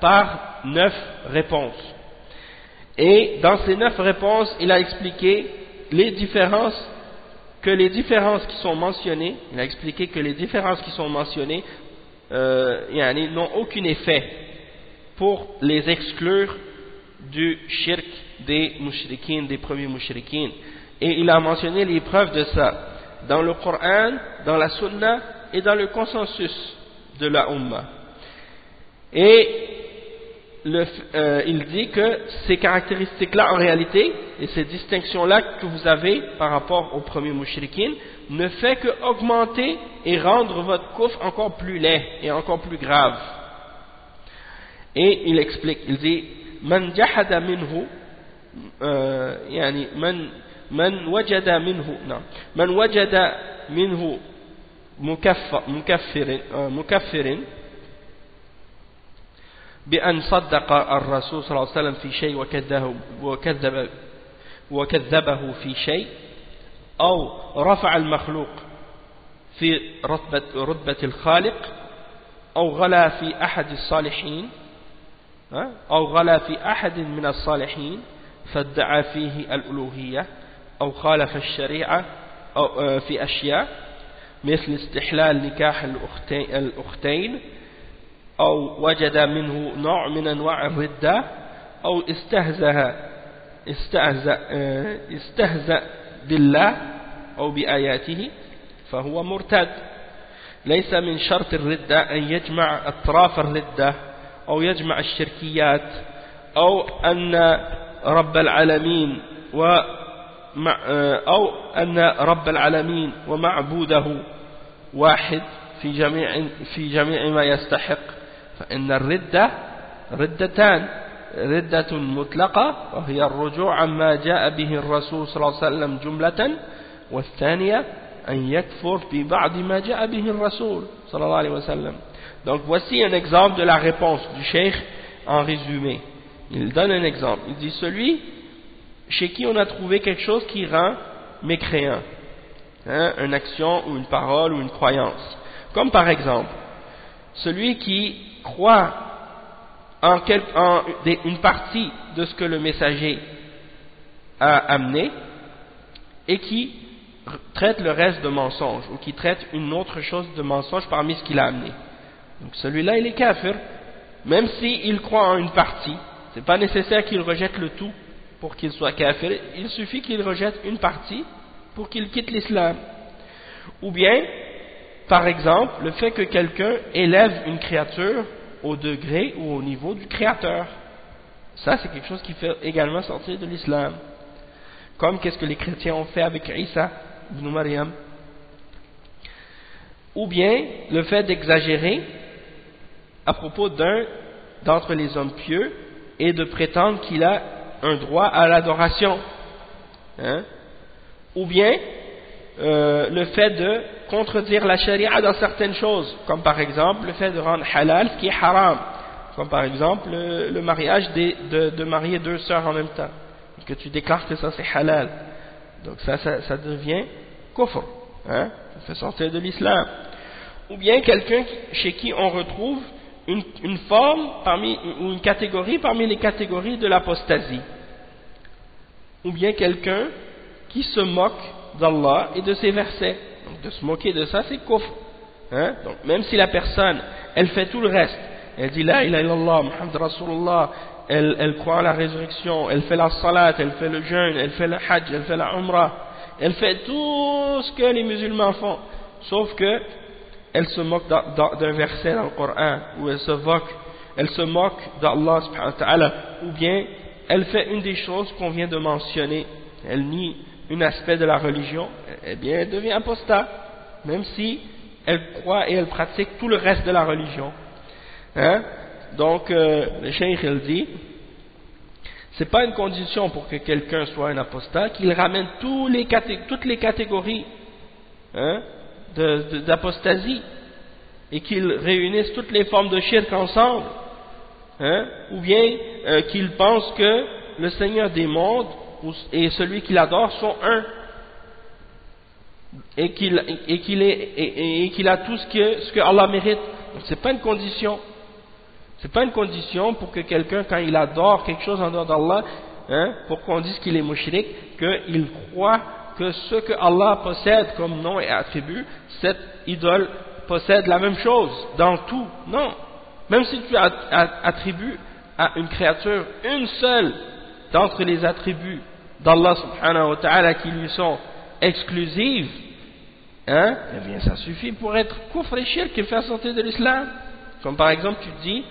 par neuf réponses et dans ces neuf réponses, il a expliqué les différences, que les différences qui sont mentionnées, il a expliqué que les différences qui sont mentionnées euh, n'ont aucun effet pour les exclure du shirk des mouchriquines, des premiers mouchriquines. Et il a mentionné les preuves de ça dans le Coran, dans la Sunna et dans le consensus de la Ummah. Et euh, il dit que ces caractéristiques-là, en réalité, et ces distinctions-là que vous avez par rapport au premier mouchrikin, ne fait que augmenter et rendre votre coffre encore plus laid et encore plus grave. Et il explique, il dit, من جحد منه يعني من من وجد منه نعم من وجد منه مكفر مكفر مكفر بأن صدق الرسول صلى الله عليه وسلم في شيء وكذبه, وكذب وكذبه في شيء أو رفع المخلوق في رتبة, رتبة الخالق أو غلا في أحد الصالحين أو غلا في أحد من الصالحين فادعى فيه الألوهية أو خالف الشريعة أو في أشياء مثل استحلال نكاح الأختين أو وجد منه نوع من أنواع الردة أو استهزأ استهزأ استهزأ بالله أو بآياته فهو مرتد. ليس من شرط الردة أن يجمع أطراف الردة أو يجمع الشركيات أو أن رب العالمين و أو أن رب العالمين ومعبوده واحد في جميع في جميع ما يستحق. فإن الردة ردتان ردة مطلقة وهي الرجوع عما جاء به الرسول صلى الله عليه وسلم جملة والثانية أن يكفر ببعض ما جاء به الرسول صلى الله عليه وسلم Donc voici un exemple de la réponse du cheikh en résumé. Il donne un exemple. Il dit celui chez qui on a trouvé quelque chose qui rend mécréant. Hein, une action ou une parole ou une croyance. Comme par exemple, celui qui croit en, en une partie de ce que le messager a amené et qui traite le reste de mensonge ou qui traite une autre chose de mensonge parmi ce qu'il a amené. Donc celui-là, il est kafir, même s'il croit en une partie. Ce n'est pas nécessaire qu'il rejette le tout pour qu'il soit kafir. Il suffit qu'il rejette une partie pour qu'il quitte l'islam. Ou bien, par exemple, le fait que quelqu'un élève une créature au degré ou au niveau du créateur. Ça, c'est quelque chose qui fait également sortir de l'islam. Comme qu'est-ce que les chrétiens ont fait avec Isa ibn Maryam. Ou bien, le fait d'exagérer à propos d'un d'entre les hommes pieux et de prétendre qu'il a un droit à l'adoration. Hein? Ou bien euh, le fait de contredire la charia dans certaines choses, comme par exemple le fait de rendre halal ce qui est haram, comme par exemple le, mariage de, marier deux sœurs en même temps, que tu déclares que ça c'est halal. Donc ça, ça, devient kufr, hein? ça fait de l'islam. Ou bien quelqu'un chez qui on retrouve une, forme parmi, ou une catégorie parmi les catégories de l'apostasie. Ou bien quelqu'un qui se moque d'Allah et de ses versets. Donc de se moquer de ça, c'est kufr. Hein? Donc même si la personne, elle fait tout le reste, elle dit la ilaha illallah, Muhammad Rasulullah, elle, elle croit à la résurrection, elle fait la salat, elle fait le jeûne, elle fait le hajj, elle fait la umrah, elle fait tout ce que les musulmans font, sauf que elle se moque d'un verset dans le Coran, ou elle se moque, elle se moque d'Allah subhanahu ou bien elle fait une des choses qu'on vient de mentionner, elle nie un aspect de la religion, eh bien elle devient apostat, même si elle croit et elle pratique tout le reste de la religion. Hein? Donc, euh, le cheikh il dit, c'est pas une condition pour que quelqu'un soit un apostat qu'il ramène toutes les catégories hein, d'apostasie et qu'ils réunissent toutes les formes de shirk ensemble, hein, ou bien euh, qu'ils pensent que le Seigneur des mondes et celui qu'il adore sont un, et qu'il et qu'il a tout ce que, ce que Allah mérite. Ce n'est pas une condition. C'est pas une condition pour que quelqu'un, quand il adore quelque chose en dehors d'Allah, hein, pour qu'on dise qu'il est mushrik, qu'il croit que ce que Allah possède comme nom et attribut, cette idole possède la même chose dans tout. Non. Même si tu attribues à une créature une seule d'entre les attributs d'Allah subhanahu wa ta'ala qui lui sont exclusives, hein, eh bien ça suffit pour être kufr et shirk et faire sortir de l'islam. Comme par exemple tu dis,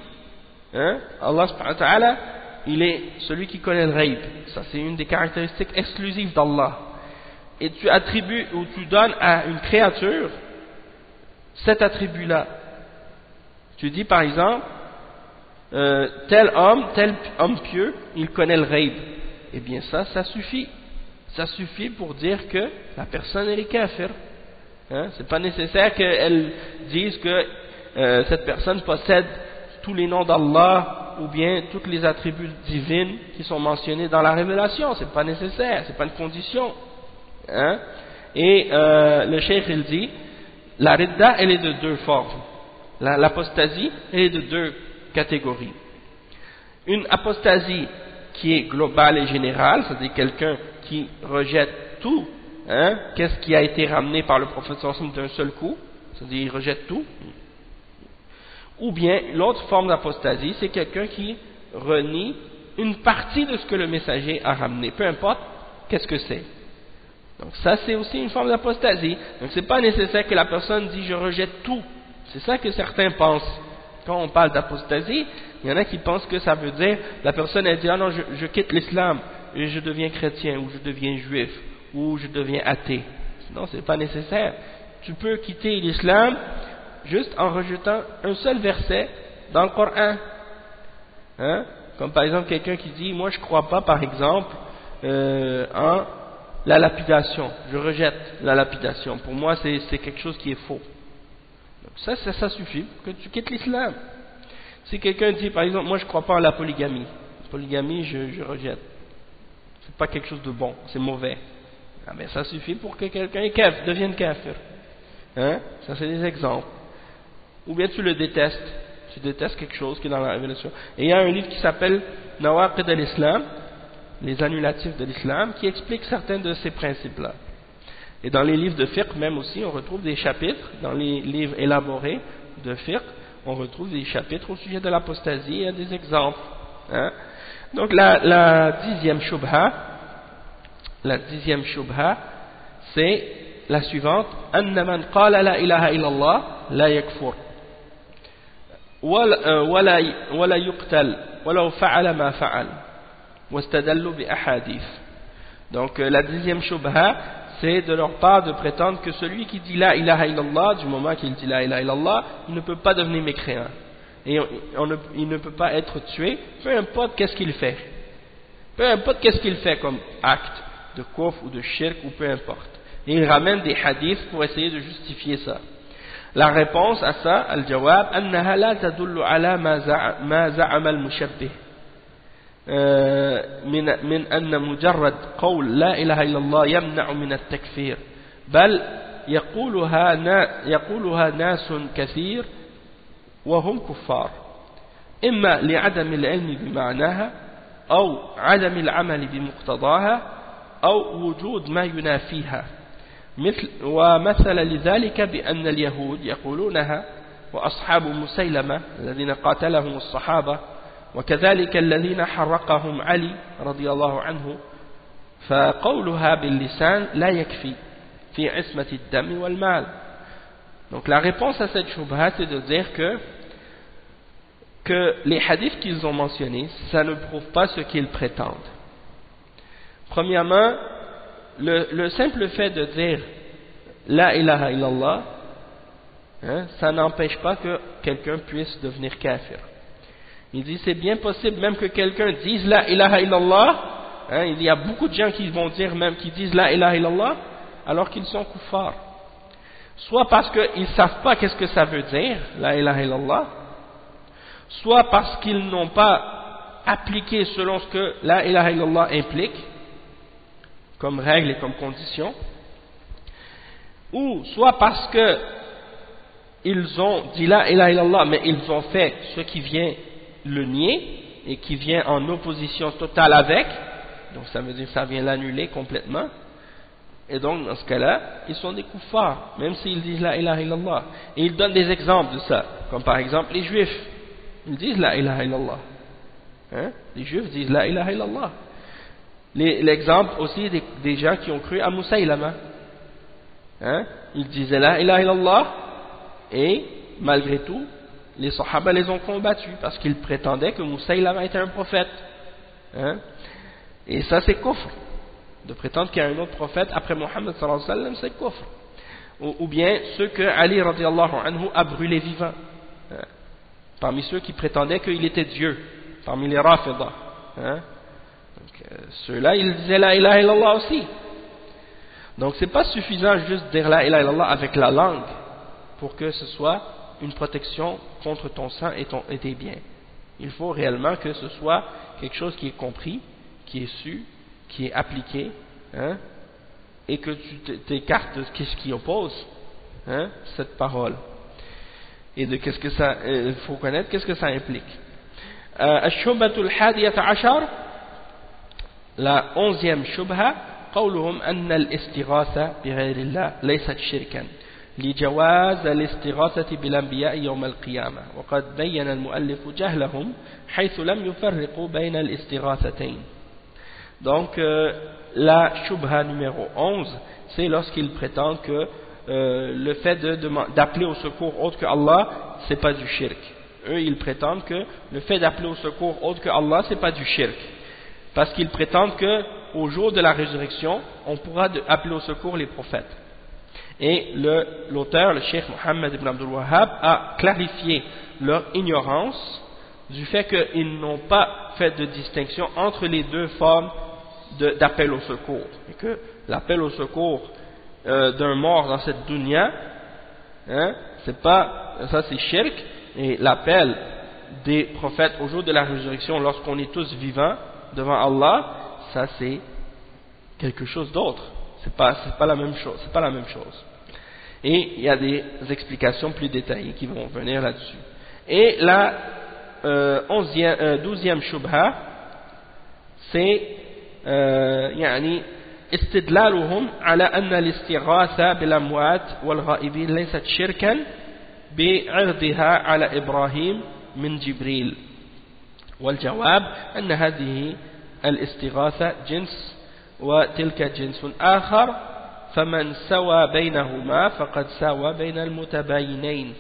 hein, Allah subhanahu wa ta'ala, il est celui qui connaît le raib. Ça c'est une des caractéristiques exclusives d'Allah et tu attribues ou tu donnes à une créature cet attribut-là. Tu dis par exemple, euh, tel homme, tel homme pieux, il connaît le rêve. Eh bien ça, ça suffit. Ça suffit pour dire que la personne est kafir. Hein? C'est pas nécessaire qu'elle dise que euh, cette personne possède tous les noms d'Allah ou bien tous les attributs divins qui sont mentionnés dans la révélation. C'est pas nécessaire, c'est pas une condition. Hein? Et euh, le cheikh il dit, la ridda elle est de deux formes. L'apostasie elle est de deux catégories. Une apostasie qui est globale et générale, c'est-à-dire quelqu'un qui rejette tout, hein, qu'est-ce qui a été ramené par le prophète d'un seul coup, c'est-à-dire il rejette tout. Ou bien l'autre forme d'apostasie, c'est quelqu'un qui renie une partie de ce que le messager a ramené, peu importe qu'est-ce que c'est. Donc ça c'est aussi une forme d'apostasie. Donc c'est pas nécessaire que la personne dise je rejette tout. C'est ça que certains pensent. Quand on parle d'apostasie, il y en a qui pensent que ça veut dire la personne elle dit ah non je, quitte l'islam et je deviens chrétien ou je deviens juif ou je deviens athée. Non, c'est pas nécessaire. Tu peux quitter l'islam juste en rejetant un seul verset dans le Coran. Hein? Comme par exemple quelqu'un qui dit moi je crois pas par exemple euh, en la lapidation. Je rejette la lapidation. Pour moi, c'est quelque chose qui est faux. Ça, ça, suffit que tu quittes l'islam. Si quelqu'un dit, par exemple, moi je ne crois pas en la polygamie. La polygamie, je, je rejette. C'est pas quelque chose de bon, c'est mauvais. Ah, mais ça suffit pour que quelqu'un devienne kafir. Hein? Ça, c'est des exemples. Ou bien tu le détestes. Tu détestes quelque chose qui est dans la révélation. Et il y a un livre qui s'appelle Nawaqid al-Islam les annulatifs de l'islam, qui expliquent certains de ces principes-là. Et dans les livres de fiqh même aussi, on retrouve des chapitres, dans les livres élaborés de fiqh, on retrouve des chapitres au sujet de l'apostasie et des exemples. Hein. Donc la, dixième shubha, la dixième shubha, c'est la suivante, أن من قال لا إله إلا الله لا يكفر ولا, ولا يقتل ولو فعل ما فعل donc euh, la dixième shubha, c'est de leur part de prétendre que celui qui dit la ilaha illallah, du moment qu'il dit la ilaha illallah, il ne peut pas devenir mécréant. Et il ne peut pas être tué, peu importe qu'est-ce qu'il fait. Peu importe qu'est-ce qu'il fait comme acte de kouf ou de shirk ou peu importe. Et il ramène des hadiths pour essayer de justifier ça. La réponse à ça, al-jawab, « Annaha la tadullu ala ma mushabbih » من من أن مجرد قول لا إله إلا الله يمنع من التكفير. بل يقولها يقولها ناس كثير وهم كفار. إما لعدم العلم بمعناها أو عدم العمل بمقتضاها أو وجود ما ينافيها. مثل ومثل لذلك بأن اليهود يقولونها وأصحاب مسيلمة الذين قاتلهم الصحابة وكذلك الذين حرقهم علي رضي الله عنه فقولها باللسان لا يكفي في عصمة الدم والمال donc la réponse à cette shubha c'est de dire que que les hadiths qu'ils ont mentionnés ça ne prouve pas ce qu'ils prétendent premièrement le, le simple fait de dire la ilaha illallah hein, ça n'empêche pas que quelqu'un puisse devenir kafir Il dit c'est bien possible même que quelqu'un dise la ilaha illallah. Hein, il y a beaucoup de gens qui vont dire même qui disent la ilaha illallah alors qu'ils sont kuffars. Soit parce qu'ils ne savent pas qu'est-ce que ça veut dire, la ilaha illallah, soit parce qu'ils n'ont pas appliqué selon ce que la ilaha illallah implique, comme règle et comme condition, ou soit parce que ils ont dit la ilaha illallah, mais ils ont fait ce qui vient le nier et qui vient en opposition totale avec, donc ça veut dire que ça vient l'annuler complètement, et donc dans ce cas-là, ils sont des kuffars, même s'ils disent la ilaha illallah. Et ils donnent des exemples de ça, comme par exemple les juifs, ils disent la ilaha illallah. Hein? Les juifs disent la ilaha illallah. L'exemple aussi des, gens qui ont cru à Moussaïlama. Hein? Ils disaient la ilaha illallah, et malgré tout, les Sahaba les ont combattus parce qu'ils prétendaient que Moussaïlama était un prophète. Hein? Et ça, c'est kufr. De prétendre qu'il y a un autre prophète après Mohammed c'est kufr. Ou, bien ceux que Ali anhu a brûlés vivants. Hein? Parmi ceux qui prétendaient qu'il était Dieu, parmi les Rafidah. Hein? Euh, ceux-là, ils disaient la ilaha illallah aussi. Donc, c'est pas suffisant juste dire la ilaha illallah avec la langue pour que ce soit une protection contre ton sang et, ton, et tes biens. Il faut réellement que ce soit quelque chose qui est compris, qui est su, qui est appliqué, hein, et que tu t'écartes de ce qui oppose hein, cette parole et de qu'est-ce que ça il faut connaître qu'est-ce que ça implique الشبهة الحادية عشر la onzième shubha قولهم أن الاستغاثة بغير الله ليست شركا لجواز الاستغاثة بالأنبياء يوم القيامة وقد بين المؤلف جهلهم حيث لم يفرقوا بين الاستغاثتين donc euh, la shubha numéro 11 c'est lorsqu'ils prétendent que euh, le fait d'appeler au secours autre que Allah c'est pas du shirk eux ils prétendent que le fait d'appeler au secours autre que Allah c'est pas du shirk parce qu'ils prétendent que au jour de la résurrection on pourra appeler au secours les prophètes et l'auteur, le, cheikh Mohammed ibn Abdul Wahhab, a clarifié leur ignorance du fait qu'ils n'ont pas fait de distinction entre les deux formes d'appel au secours. Et que l'appel au secours euh, d'un mort dans cette dunya, hein, c'est pas, ça c'est shirk, et l'appel des prophètes au jour de la résurrection lorsqu'on est tous vivants devant Allah, ça c'est quelque chose d'autre. C'est pas, pas la même chose. C'est pas la même chose. Et il y a des explications plus détaillées qui vont venir là-dessus. Et la euh, onzième, euh, douzième shubha, c'est يعني استدلالهم على أن الاستغاثة بالأموات والغائبين ليست شركا بعرضها على إبراهيم من جبريل والجواب أن هذه الاستغاثة جنس وتلك جنس آخر فمن سوى بينهما فقد سوى بين المتباينين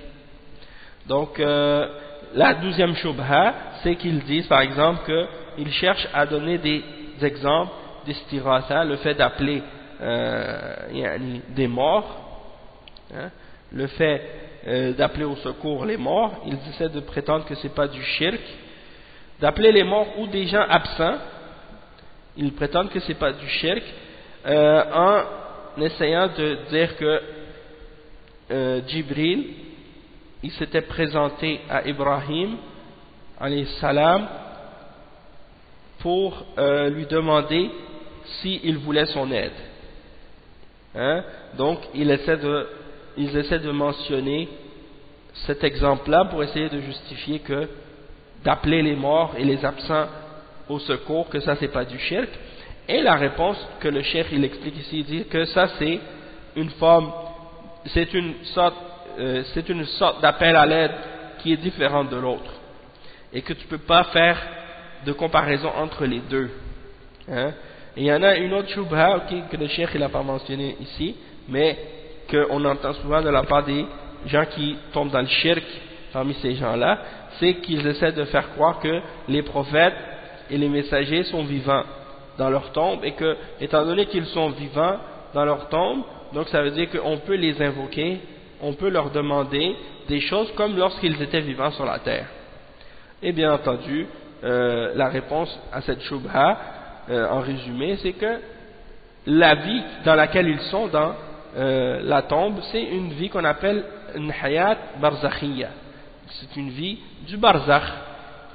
donc euh, la douzième shubha c'est qu'ils disent par exemple qu'ils cherchent à donner des exemples d'istirasa le fait d'appeler euh, des morts hein, le fait euh, d'appeler au secours les morts ils essaient de prétendre que c'est pas du shirk d'appeler les morts ou des gens absents ils prétendent que ce n'est pas du shirk euh, en essayant de dire que euh, Jibril il s'était présenté à Ibrahim salam pour euh, lui demander s'il voulait son aide hein? donc il essaie de, ils essaient de mentionner cet exemple là pour essayer de justifier que d'appeler les morts et les absents au secours, que ça c'est pas du shirk. Et la réponse que le cheikh il explique ici, il dit que ça c'est une forme, c'est une sorte, euh, c'est une sorte d'appel à l'aide qui est différente de l'autre. Et que tu peux pas faire de comparaison entre les deux. Hein? Et il y en a une autre shubha que le cheikh il n'a pas mentionné ici, mais qu'on entend souvent de la part des gens qui tombent dans le shirk parmi ces gens-là, c'est qu'ils essaient de faire croire que les prophètes et les messagers sont vivants dans leur tombe et que, étant donné qu'ils sont vivants dans leur tombe, donc ça veut dire qu'on peut les invoquer, on peut leur demander des choses comme lorsqu'ils étaient vivants sur la terre. Et bien entendu, euh, la réponse à cette shubha, euh, en résumé, c'est que la vie dans laquelle ils sont dans euh, la tombe, c'est une vie qu'on appelle une hayat. C'est une vie du barzakh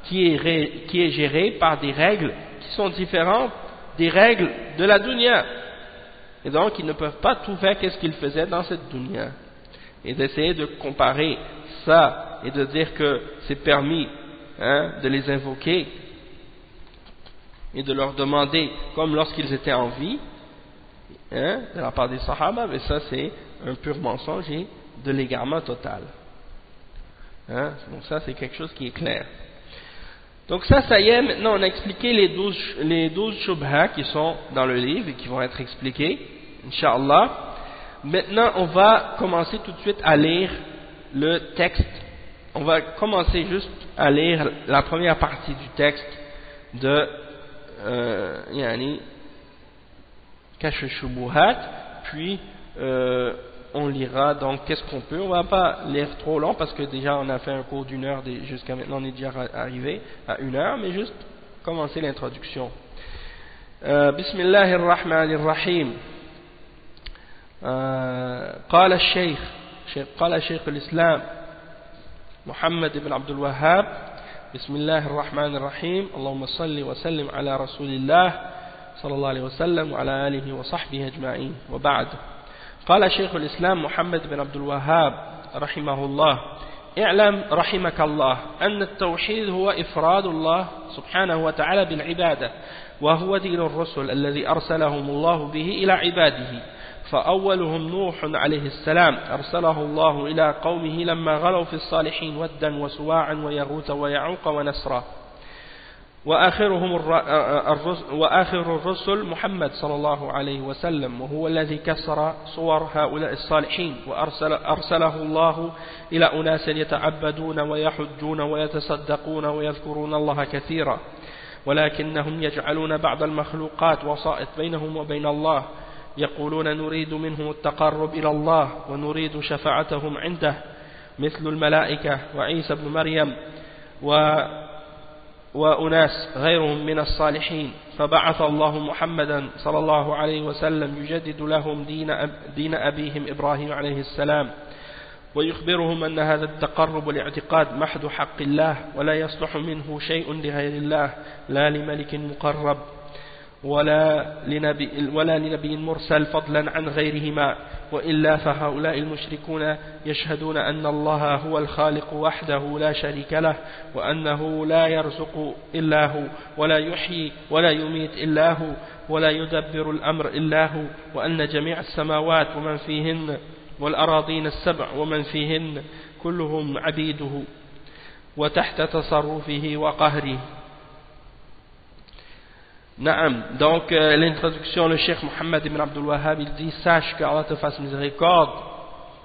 qui est, qui est géré par des règles qui sont différentes des règles de la dunya. Et donc, ils ne peuvent pas tout faire qu'est-ce qu'ils faisaient dans cette dunya. Et d'essayer de comparer ça et de dire que c'est permis hein, de les invoquer et de leur demander, comme lorsqu'ils étaient en vie, hein, de la part des sahaba, mais ça c'est un pur mensonge et de l'égarement total. Hein, donc ça c'est quelque chose qui est clair. Donc ça, ça y est, maintenant on a expliqué les douze, les douze shubha qui sont dans le livre et qui vont être expliqués, Inch'Allah. Maintenant, on va commencer tout de suite à lire le texte. On va commencer juste à lire la première partie du texte de euh, Yani Kash puis euh, on lira donc qu'est-ce qu'on peut. On va pas lire trop long parce que déjà on a fait un cours d'une heure jusqu'à maintenant on est déjà arrivé à une heure, mais juste commencer l'introduction. بسم الله الرحمن الرحيم قال الشيخ قال شيخ الإسلام محمد بن عبد الوهاب بسم الله الرحمن الرحيم اللهم صل وسلم على رسول الله صلى الله عليه وسلم وعلى آله وصحبه أجمعين وبعد قال شيخ الإسلام محمد بن عبد الوهاب رحمه الله اعلم رحمك الله أن التوحيد هو إفراد الله سبحانه وتعالى بالعبادة وهو دين الرسل الذي أرسلهم الله به إلى عباده فأولهم نوح عليه السلام أرسله الله إلى قومه لما غلوا في الصالحين ودا وسواعا ويغوث ويعوق ونسرا. وآخرهم وآخر الرسل محمد صلى الله عليه وسلم وهو الذي كسر صور هؤلاء الصالحين وأرسل أرسله الله إلى أناس يتعبدون ويحجون ويتصدقون ويذكرون الله كثيرا. ولكنهم يجعلون بعض المخلوقات وسائط بينهم وبين الله يقولون نريد منهم التقرب إلى الله ونريد شفاعتهم عنده مثل الملائكة وعيسى بن مريم و وأناس غيرهم من الصالحين فبعث الله محمدا صلى الله عليه وسلم يجدد لهم دين, دين أبيهم إبراهيم عليه السلام ويخبرهم أن هذا التقرب والاعتقاد محض حق الله ولا يصلح منه شيء لغير الله لا لملك مقرب. ولا لنبي, ولا لنبي مرسل فضلا عن غيرهما وإلا فهؤلاء المشركون يشهدون أن الله هو الخالق وحده لا شريك له وأنه لا يرزق إلا هو ولا يحيي ولا يميت إلا هو ولا يدبر الأمر إلا هو وأن جميع السماوات ومن فيهن والأراضين السبع ومن فيهن كلهم عبيده وتحت تصرفه وقهره. Naam. Donc, euh, l'introduction, le Cheikh Mohammed ibn Abdul Wahhab, il dit Sache que Allah te fasse miséricorde,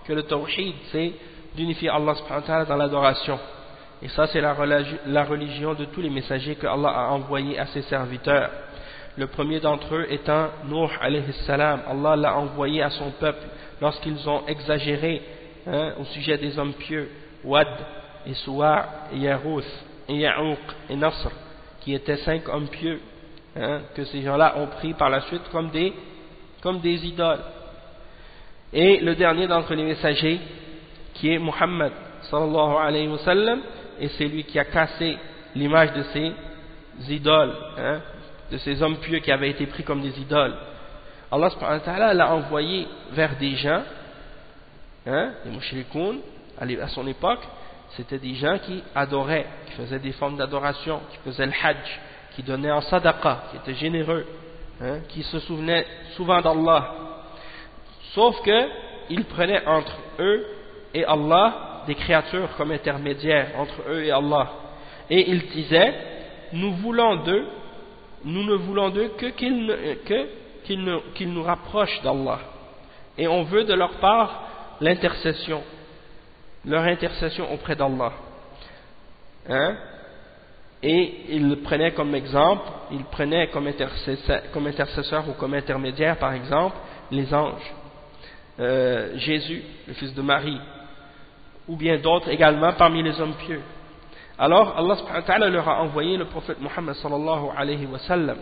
que le tawhid, c'est d'unifier Allah subhanahu dans l'adoration. Et ça, c'est la, religion de tous les messagers que Allah a envoyés à ses serviteurs. Le premier d'entre eux étant Nuh alayhi salam. Allah l'a envoyé à son peuple lorsqu'ils ont exagéré hein, au sujet des hommes pieux, Wad et Suwa et Yarouth et Ya'uq et Nasr, qui étaient cinq hommes pieux Hein, que ces gens-là ont pris par la suite comme des, comme des idoles. Et le dernier d'entre les messagers, qui est Muhammad sallallahu alayhi wa sallam, et c'est lui qui a cassé l'image de ces idoles, hein, de ces hommes pieux qui avaient été pris comme des idoles. Allah l'a envoyé vers des gens, hein, les mushrikoun, à son époque, c'était des gens qui adoraient, qui faisaient des formes d'adoration, qui faisaient le hajj, qui donnait en sadaqa, qui était généreux, hein, qui se souvenait souvent d'Allah. Sauf que il prenait entre eux et Allah des créatures comme intermédiaires entre eux et Allah. Et il disait, nous voulons d'eux, nous ne voulons d'eux que qu'ils nous rapprochent d'Allah. Et on veut de leur part l'intercession, leur intercession auprès d'Allah. Hein? Et il prenait comme exemple, il prenait comme intercesseur, ou comme intermédiaire par exemple les anges, euh, Jésus, le fils de Marie, ou bien d'autres également parmi les hommes pieux. Alors Allah subhanahu wa ta'ala leur a envoyé le prophète Muhammad sallallahu alayhi wa sallam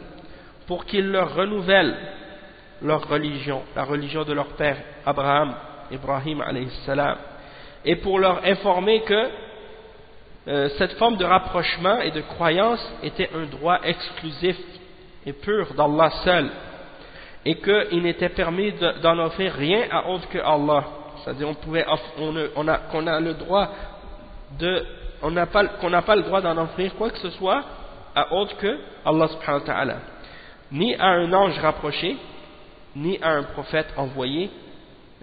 pour qu'il leur renouvelle leur religion, la religion de leur père Abraham, Ibrahim alayhi salam, et pour leur informer que euh, cette forme de rapprochement et de croyance était un droit exclusif et pur d'Allah seul et qu'il n'était permis d'en offrir rien à autre que Allah. C'est-à-dire on pouvait qu'on n'a pas le droit d'en offrir quoi que ce soit à autre que Allah subhanahu wa ta'ala. Ni à un ange rapproché ni à un prophète envoyé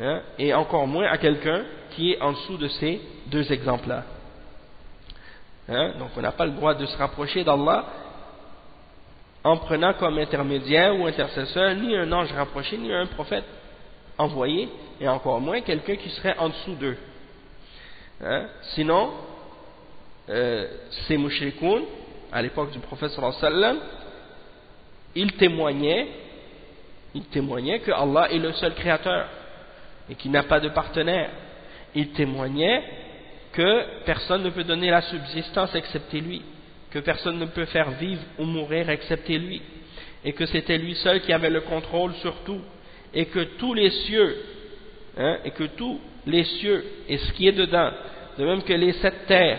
hein, et encore moins à quelqu'un qui est en dessous de ces deux exemples là Hein? Donc on n'a pas le droit de se rapprocher d'Allah en prenant comme intermédiaire ou intercesseur ni un ange rapproché, ni un prophète envoyé, et encore moins quelqu'un qui serait en dessous d'eux. Hein? Sinon, euh, ces mouchrikoun, à l'époque du prophète sallallahu ils témoignaient, ils témoignaient que Allah est le seul créateur et qu'il n'a pas de partenaire. Ils témoignaient que personne ne peut donner la subsistance excepté lui, que personne ne peut faire vivre ou mourir excepté lui, et que c'était lui seul qui avait le contrôle sur tout, et que tous les cieux, hein, et que tous les cieux et ce qui est dedans, de même que les sept terres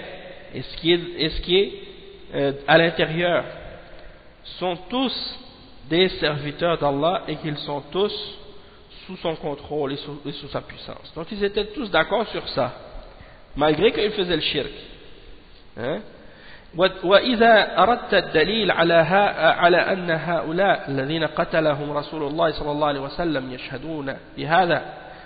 et ce qui est, et euh, à l'intérieur, sont tous des serviteurs d'Allah et qu'ils sont tous sous son contrôle et sous, sa puissance. Donc ils étaient tous d'accord sur ça, malgré qu'ils faisaient le shirk. وإذا أردت الدليل على, على أن هؤلاء الذين قتلهم رسول الله صلى الله عليه وسلم يشهدون بهذا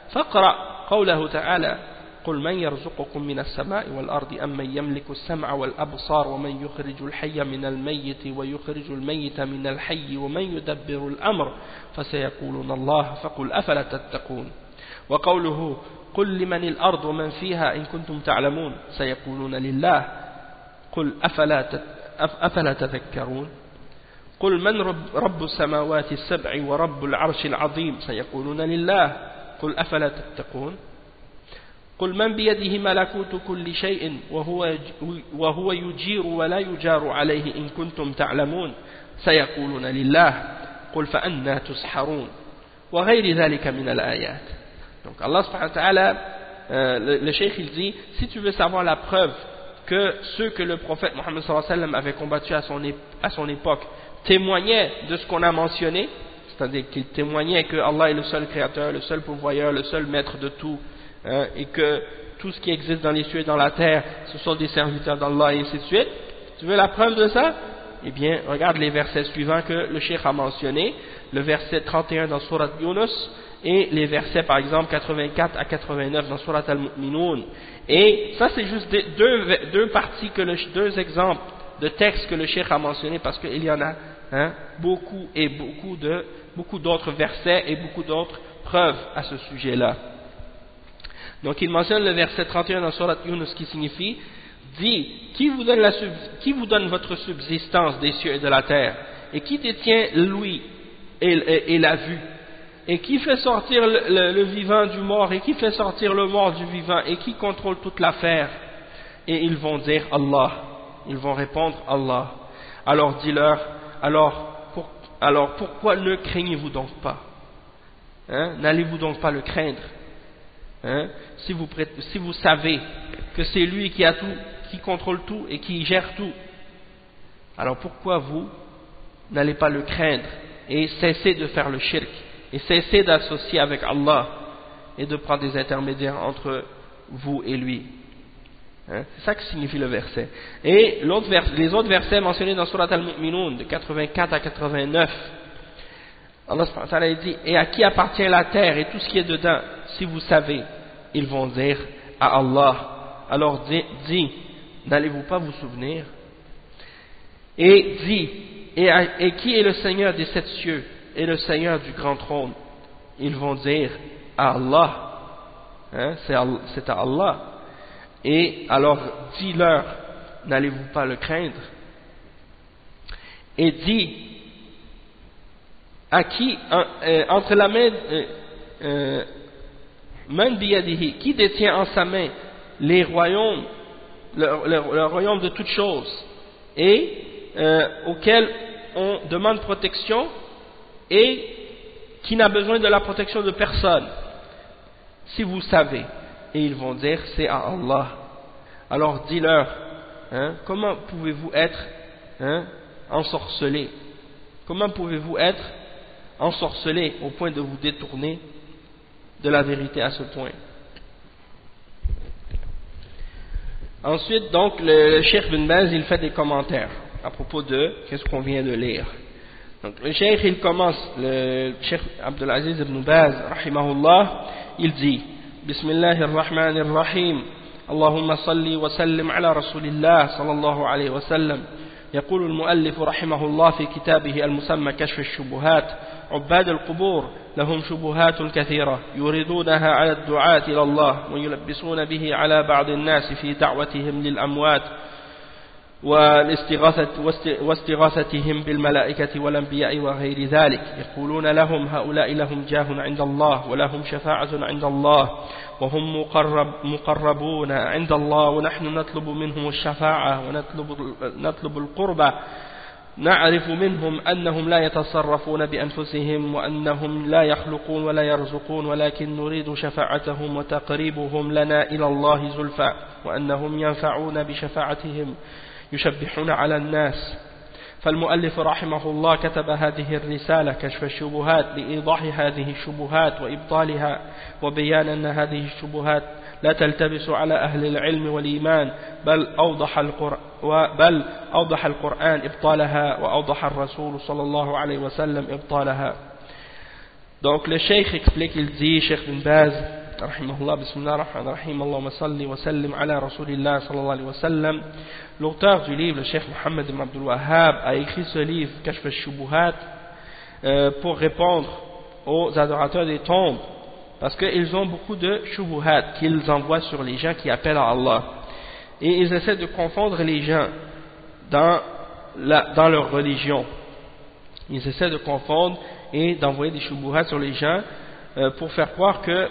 فاقرأ قوله تعالى قل من يرزقكم من السماء والأرض أم من يملك السمع والأبصار ومن يخرج الحي من الميت ويخرج الميت من الحي ومن يدبر الأمر فسيقولون الله فقل أفلا تتقون وقوله قل لمن الأرض ومن فيها إن كنتم تعلمون سيقولون لله قل أفلا, أفلا تذكرون قل من رب, رب السماوات السبع ورب العرش العظيم سيقولون لله قل أفلا تتقون قل من بيده ملكوت كل شيء وهو, وهو يجير ولا يجار عليه إن كنتم تعلمون سيقولون لله قل فأنا تسحرون وغير ذلك من الآيات Donc Allah euh, le, cheikh il dit, si tu veux savoir la preuve que ceux que le prophète Mohammed sallam avait combattu à son, à son époque témoignaient de ce qu'on a mentionné, c'est-à-dire qu'ils témoignaient que Allah est le seul créateur, le seul pourvoyeur, le seul maître de tout, Hein, et que tout ce qui existe dans les cieux et dans la terre, ce sont des serviteurs d'Allah et ainsi de suite. Tu veux la preuve de ça? Eh bien, regarde les versets suivants que le Cheikh a mentionnés, le verset 31 dans Surat Yunus, et les versets par exemple 84 à 89 dans Surat Al-Mu'minun. Et ça c'est juste deux, parties, deux exemples de textes que le Cheikh a mentionnés parce qu'il y en a hein, beaucoup et beaucoup de beaucoup d'autres versets et beaucoup d'autres preuves à ce sujet-là. Donc il mentionne le verset 31 dans Surat Yunus qui signifie dit qui vous, donne la, qui vous donne votre subsistance des cieux et de la terre? Et qui détient l'ouïe et, la vue? Et qui fait sortir le, vivant du mort et qui fait sortir le mort du vivant et qui contrôle toute l'affaire? Et ils vont dire Allah. Ils vont répondre Allah. Alors dis-leur alors, alors pourquoi ne craignez-vous donc pas? Hein? n'allez-vous donc pas le craindre? Hein, si, vous, si vous savez que c'est lui qui a tout, qui contrôle tout et qui gère tout, alors pourquoi vous n'allez pas le craindre et cesser de faire le shirk? Et cesser d'associer avec Allah et de prendre des intermédiaires entre vous et lui. Hein, C'est ça que signifie le verset. Et les autres versets mentionnés dans Surat al-Mu'minun de 84 à 89, Allah dit Et à qui appartient la terre et tout ce qui est dedans? Si vous savez, ils vont dire à Allah. Alors dis, n'allez-vous pas vous souvenir? Et dis et, qui est le Seigneur des sept cieux? Et le Seigneur du grand trône Ils vont dire à Allah. Hein, c'est à Allah. Et alors dis-leur, n'allez-vous pas le craindre? Et dis à qui, euh, entre la main, euh, euh, qui détient en sa main les royaumes, le, royaume de toutes choses, et auquel on demande protection, et qui n'a besoin de la protection de personne, si vous savez. Et ils vont dire, c'est à Allah. Alors dis-leur, hein, comment pouvez-vous être hein, ensorcelé? Comment pouvez-vous être ensorcelé au point de vous détourner de la vérité à ce point? Ensuite, donc, le, Cheikh bin Baz, il fait des commentaires à propos de qu'est-ce qu'on vient de lire? Donc, le Cheikh, il commence, le Cheikh Abdelaziz ibn Baz, rahimahullah, il dit, Bismillahir Rahmanir Rahim, Allahumma salli wa sallim ala Rasulillah sallallahu alayhi wa sallam. يقول المؤلف رحمه الله في كتابه المسمى كشف الشبهات عباد القبور لهم شبهات كثيرة يريدونها على الدعاة إلى الله ويلبسون به على بعض الناس في دعوتهم للأموات واستغاثتهم بالملائكة والأنبياء وغير ذلك. يقولون لهم هؤلاء لهم جاه عند الله ولهم شفاعة عند الله وهم مقرب مقربون عند الله ونحن نطلب منهم الشفاعة ونطلب نطلب القربة نعرف منهم أنهم لا يتصرفون بأنفسهم وأنهم لا يخلقون ولا يرزقون ولكن نريد شفاعتهم وتقريبهم لنا إلى الله زلفى وأنهم ينفعون بشفاعتهم. يشبحون على الناس. فالمؤلف رحمه الله كتب هذه الرسالة كشف الشبهات لإيضاح هذه الشبهات وإبطالها وبيان أن هذه الشبهات لا تلتبس على أهل العلم والإيمان بل أوضح القرآن, بل أوضح القرآن إبطالها وأوضح الرسول صلى الله عليه وسلم إبطالها. Donc le cheikh explique, il dit, Cheikh bin Baz, alayhi wa sallam. L'auteur du livre, le cheikh Mohammed ibn Abdul Wahhab, a écrit ce livre, Kashf al-Shubuhat, euh, pour répondre aux adorateurs des tombes parce qu'ils ont beaucoup de shubuhat qu'ils envoient sur les gens qui appellent à Allah. Et ils essaient de confondre les gens dans, dans leur religion. Ils essaient de confondre et d'envoyer des shubuhat sur les gens euh, pour faire croire que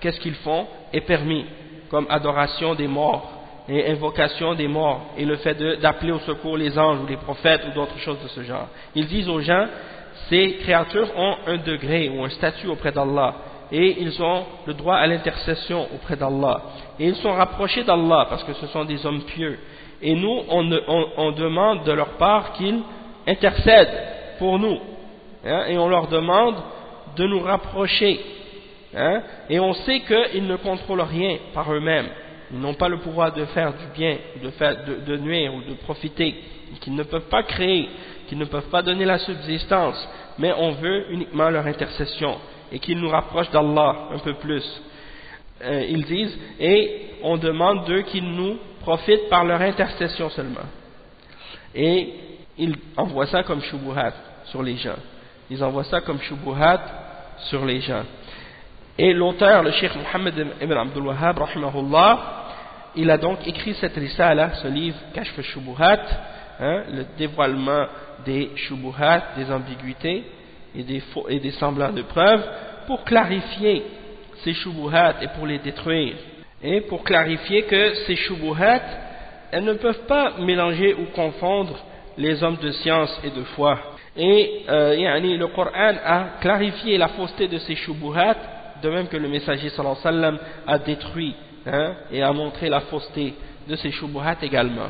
qu'est-ce qu'ils font est permis, comme adoration des morts et invocation des morts et le fait d'appeler au secours les anges ou les prophètes ou d'autres choses de ce genre. Ils disent aux gens, ces créatures ont un degré ou un statut auprès d'Allah et ils ont le droit à l'intercession auprès d'Allah. Et ils sont rapprochés d'Allah parce que ce sont des hommes pieux. Et nous, on, demande de leur part qu'ils intercèdent pour nous. Hein, et on leur demande de nous rapprocher. Hein, et on sait qu'ils ne contrôlent rien par eux-mêmes. Ils n'ont pas le pouvoir de faire du bien, de, faire, de, nuire ou de profiter. Qu'ils ne peuvent pas créer, qu'ils ne peuvent pas donner la subsistance. Mais on veut uniquement leur intercession et qu'ils nous rapprochent d'Allah un peu plus. Euh, ils disent, et on demande d'eux qu'ils nous profitent par leur intercession seulement. Et ils envoient ça comme shubuhat sur les gens. Ils envoient ça comme shubuhat sur les gens. Et l'auteur, le Cheikh Mohammed ibn Abdul Wahhab, il a donc écrit cette risala, ce livre, Kashf Shubuhat, hein, le dévoilement des shubuhat, des ambiguïtés, et des, faux, et des semblants de preuves pour clarifier ces shubuhat et pour les détruire. Et pour clarifier que ces shubuhat, elles ne peuvent pas mélanger ou confondre les hommes de science et de foi. Et euh, le Coran a clarifié la fausseté de ces shubuhat, de même que le messager sallallahu alayhi wa sallam a détruit hein, et a montré la fausseté de ces shubuhat également.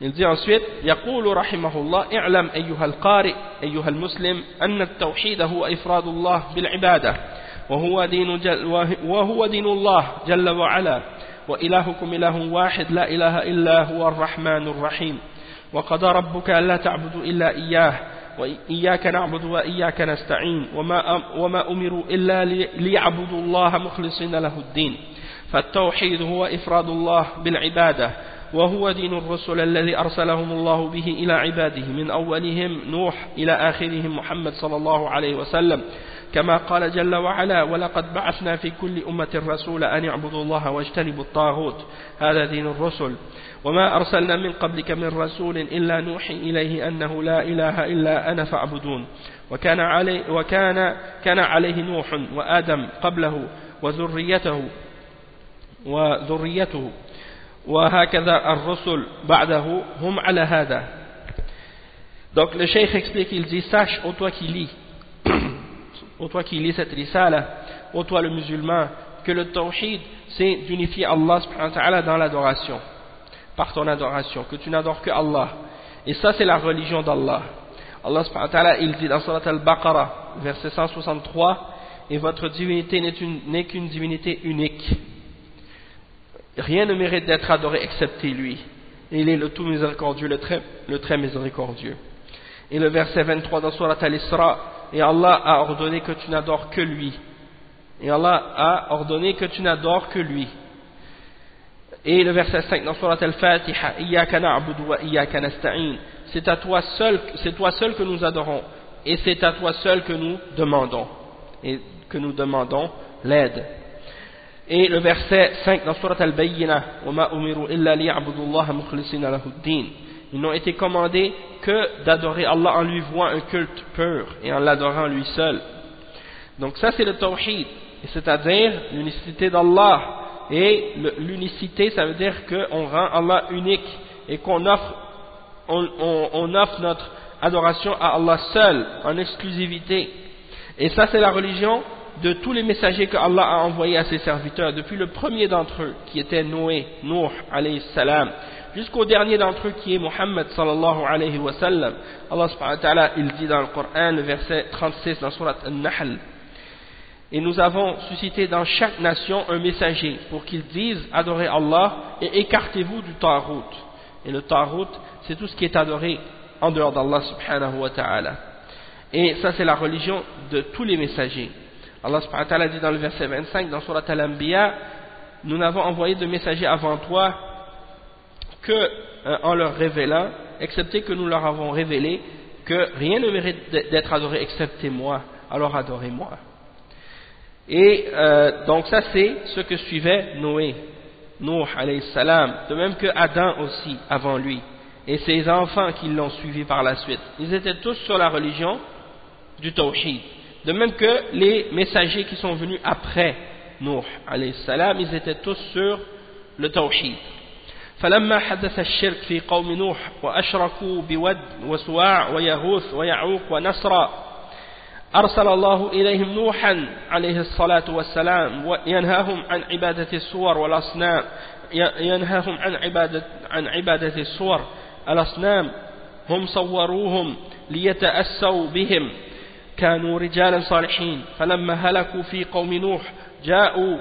Il dit ensuite يقول رحمه الله اعلم أيها القارئ أيها المسلم أن التوحيد هو إفراد الله بالعبادة وهو دين, جل وهو دين الله جل وعلا وإلهكم إله واحد لا إله إلا هو الرحمن الرحيم وقضى ربك ألا تعبدوا إلا إياه وإياك نعبد وإياك نستعين وما, وما أمروا إلا ليعبدوا الله مخلصين له الدين. فالتوحيد هو إفراد الله بالعبادة وهو دين الرسل الذي أرسلهم الله به إلى عباده من أولهم نوح إلى آخرهم محمد صلى الله عليه وسلم. كما قال جل وعلا ولقد بعثنا في كل أمة رسولا أن يعبدوا الله واجتنبوا الطاغوت. هذا دين الرسل. وما أرسلنا من قبلك من رسول إلا نوحي إليه أنه لا إله إلا أنا فاعبدون وكان عليه, وكان كان عليه نوح وآدم قبله وذريته وذريته وهكذا الرسل بعده هم على هذا donc le cheikh explique il dit sache ô toi qui lis ô toi qui lis cette risala ô toi le musulman que le tawhid c'est d'unifier Allah subhanahu wa ta'ala dans l'adoration par ton adoration que tu n'adores que Allah et ça c'est la religion d'Allah Allah subhanahu wa il dit dans surat al-Baqarah verset 163 et votre divinité n'est qu'une divinité unique Rien ne mérite d'être adoré excepté lui. Il est le tout miséricordieux, le très, le très miséricordieux. Et le verset 23 dans Surat Al-Isra, et Allah a ordonné que tu n'adores que lui. Et Allah a ordonné que tu n'adores que lui. Et le verset 5 dans Surat Al-Fatiha, C'est à toi seul, c'est toi seul que nous adorons. Et c'est à toi seul que nous demandons. Et que nous demandons l'aide. Et le verset 5 dans Surat Al-Bayyina, Ils n'ont été commandés que d'adorer Allah en lui vouant un culte pur et en l'adorant lui seul. Donc ça c'est le tawhid, c'est-à-dire l'unicité d'Allah. Et l'unicité ça veut dire qu'on rend Allah unique et qu'on offre, on offre notre adoration à Allah seul, en exclusivité. Et ça c'est la religion de tous les messagers que Allah a envoyés à ses serviteurs, depuis le premier d'entre eux, qui était Noé, Nuh alayhi salam, jusqu'au dernier d'entre eux qui est Muhammad sallallahu alayhi wa sallam. Allah subhanahu wa ta'ala, il dit dans le Coran, le verset 36 dans surat An-Nahl, et nous avons suscité dans chaque nation un messager pour qu'ils disent adorez Allah et écartez-vous du Tarout. Et le Tarout, c'est tout ce qui est adoré en dehors d'Allah subhanahu wa ta'ala. Et ça, c'est la religion de tous les messagers. Allah subhanahu wa ta'ala dit dans le verset 25 dans Surat Al-Anbiya Nous n'avons envoyé de messagers avant toi que euh, en leur révélant, excepté que nous leur avons révélé que rien ne mérite d'être adoré excepté moi, alors adorez-moi. Et euh, donc ça c'est ce que suivait Noé, Noé alayhi salam, de même que Adam aussi avant lui, et ses enfants qui l'ont suivi par la suite. Ils étaient tous sur la religion du tawhid. De même que les messagers qui sont venus après Nuh alayhi salam, ils étaient tous sur le tawhid. فلما حدث الشرك في قوم نوح وأشركوا بود وسواع ويغوث ويعوق ونسرا أرسل الله إليهم نوحا عليه الصلاة والسلام وينهاهم عن عبادة الصور والأصنام ينهاهم عن عبادة, عن عبادة الصور الأصنام هم صوروهم ليتأسوا بهم. كانوا رجالا صالحين. فلما هلكوا في قوم نوح جاءوا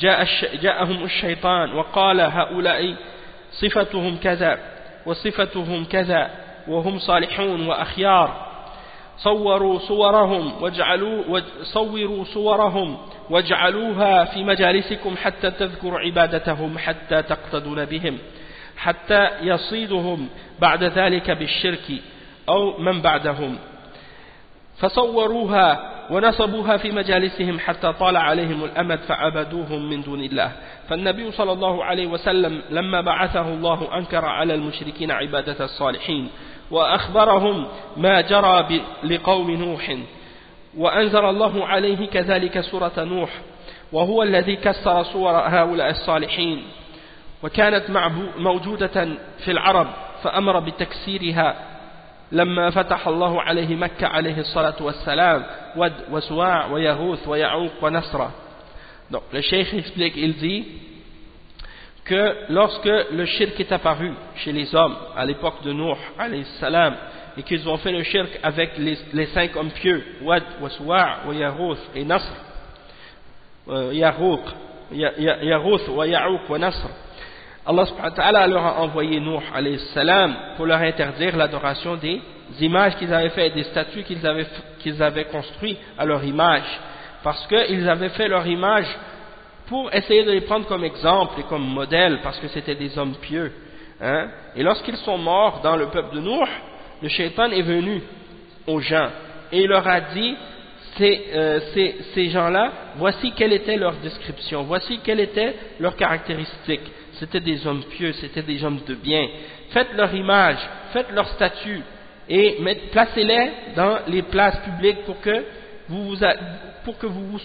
جاء جاءهم الشيطان وقال هؤلاء صفتهم كذا وصفتهم كذا وهم صالحون وأخيار. صوروا صورهم واجعلوا صوروا صورهم واجعلوها في مجالسكم حتى تذكروا عبادتهم حتى تقتدون بهم حتى يصيدهم بعد ذلك بالشرك أو من بعدهم. فصوروها ونصبوها في مجالسهم حتى طال عليهم الأمد فعبدوهم من دون الله. فالنبي صلى الله عليه وسلم لما بعثه الله أنكر على المشركين عبادة الصالحين وأخبرهم ما جرى لقوم نوح. وأنزل الله عليه كذلك سورة نوح وهو الذي كسر صور هؤلاء الصالحين. وكانت موجودة في العرب فأمر بتكسيرها لما فتح الله عليه مكة عليه الصلاة والسلام ود وسواع ويغوث ويعوق ونصر Donc, le cheikh explique, il dit que lorsque le shirk est apparu chez les hommes à l'époque de Nuh salam et qu'ils ont fait le shirk avec les, cinq hommes pieux Wad, Waswa' Yarouth et Nasr euh, Yarouq Yarouth wa wa Nasr Allah subhanahu wa ta'ala leur a envoyé Nuh salam pour leur interdire l'adoration des images qu'ils avaient fait, des statues qu'ils avaient, qu'ils avaient construites à leur image. Parce qu'ils avaient fait leur image pour essayer de les prendre comme exemple et comme modèle, parce que c'était des hommes pieux. Hein. Et lorsqu'ils sont morts dans le peuple de Nuh, le shaitan est venu aux gens et il leur a dit ces, euh, ces, gens-là, voici quelle était leur description, voici quelle était leur caractéristique c'était des hommes pieux, c'était des hommes de bien. Faites leur image, faites leur statut et placez-les dans les places publiques pour que vous, vous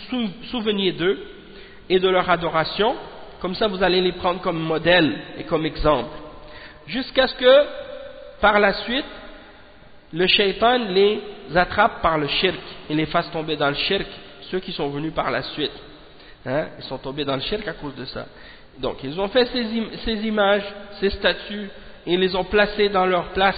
souveniez d'eux et de leur adoration. Comme ça, vous allez les prendre comme modèle et comme exemple. Jusqu'à ce que, par la suite, le shaitan les attrape par le shirk et les fasse tomber dans le shirk, ceux qui sont venus par la suite. Hein, ils sont tombés dans le shirk à cause de ça. Donc, ils ont fait ces, images, ces statues, et ils les ont placées dans leur place,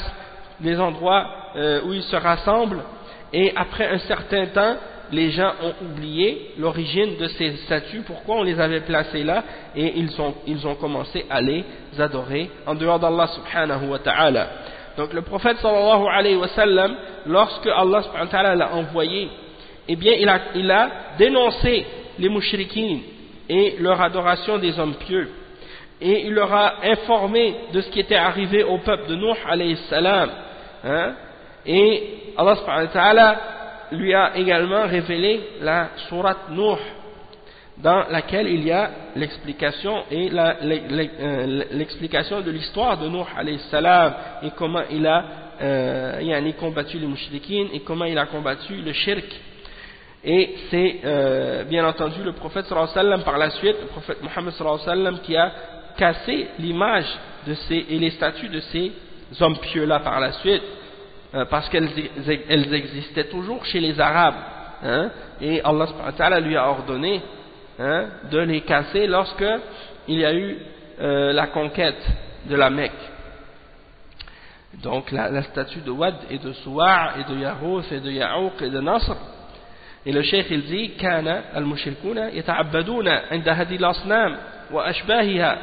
les endroits euh, où ils se rassemblent, et après un certain temps, les gens ont oublié l'origine de ces statues, pourquoi on les avait placées là, et ils ont, ils ont commencé à les adorer en dehors d'Allah subhanahu wa ta'ala. Donc le prophète sallallahu alayhi wa sallam, lorsque Allah subhanahu wa ta'ala l'a envoyé, eh bien il a, il a dénoncé les mouchriquines, et leur adoration des hommes pieux. Et il leur a informé de ce qui était arrivé au peuple de Nuh alayhi salam. Hein. Et Allah subhanahu wa ta'ala lui a également révélé la sourate Nuh dans laquelle il y a l'explication et euh, l'explication de l'histoire de Nuh salam et comment il a euh, combattu les mouchriquines et comment il a combattu le shirk. Et c'est euh, bien entendu le prophète sallam par la suite, le prophète Mohammed sallam qui a cassé l'image et les statues de ces hommes pieux là par la suite, euh, parce qu'elles elles existaient toujours chez les Arabes, hein, et Allah lui a ordonné hein, de les casser lorsque il y a eu euh, la conquête de la Mecque. Donc la, statue de Wad et de Suwa' et de Yahouf et de Ya'ouq et de Nasr. Et le cheikh il dit كان المشركون يتعبدون عند هذه الأصنام وأشباهها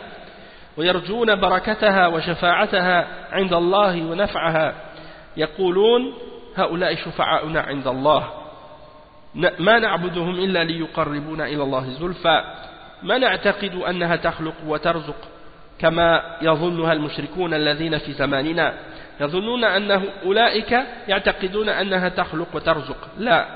ويرجون بركتها وشفاعتها عند الله ونفعها يقولون هؤلاء شفعاؤنا عند الله. ما نعبدهم إلا ليقربونا إلى الله زلفى. ما نعتقد أنها تخلق وترزق كما يظنها المشركون الذين في زماننا. يظنون أنه أولئك يعتقدون أنها تخلق وترزق. لا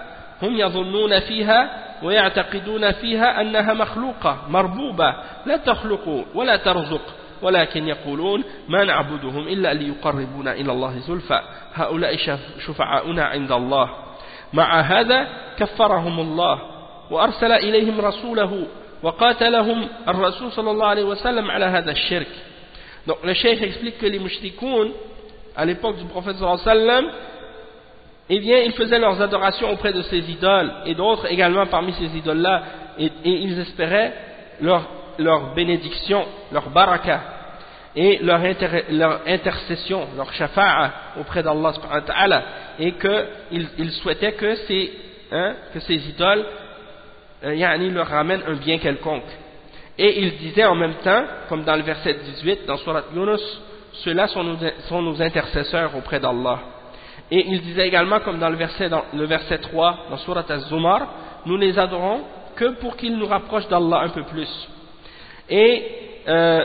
هم يظنون فيها ويعتقدون فيها أنها مخلوقة مربوبة. لا تخلق ولا ترزق. ولكن يقولون ما نعبدهم إلا ليقربونا إلى الله زلفى هؤلاء شفعاؤنا عند الله مع هذا كفرهم الله وأرسل إليهم رسوله وقاتلهم الرسول صلى الله عليه وسلم على هذا الشرك Donc le cheikh explique que les mushrikoun, à l'époque du prophète sallallahu alayhi wa sallam, eh bien, ils faisaient leurs adorations auprès de ces idoles, et d'autres également parmi ces idoles-là, et, et, ils espéraient leur, leur bénédiction, leur baraka, et leur, leur intercession, leur shafa'a auprès d'Allah et qu'ils ils souhaitaient que ces, hein, que ces idoles euh, yani leur ramènent un bien quelconque. Et ils disaient en même temps, comme dans le verset 18, dans Surat Yunus, ceux-là sont nos, intercesseurs auprès d'Allah. Et il disait également, comme dans le verset, le verset 3, dans Surat Az-Zumar, nous les adorons que pour qu'ils nous rapprochent d'Allah un peu plus. Et euh,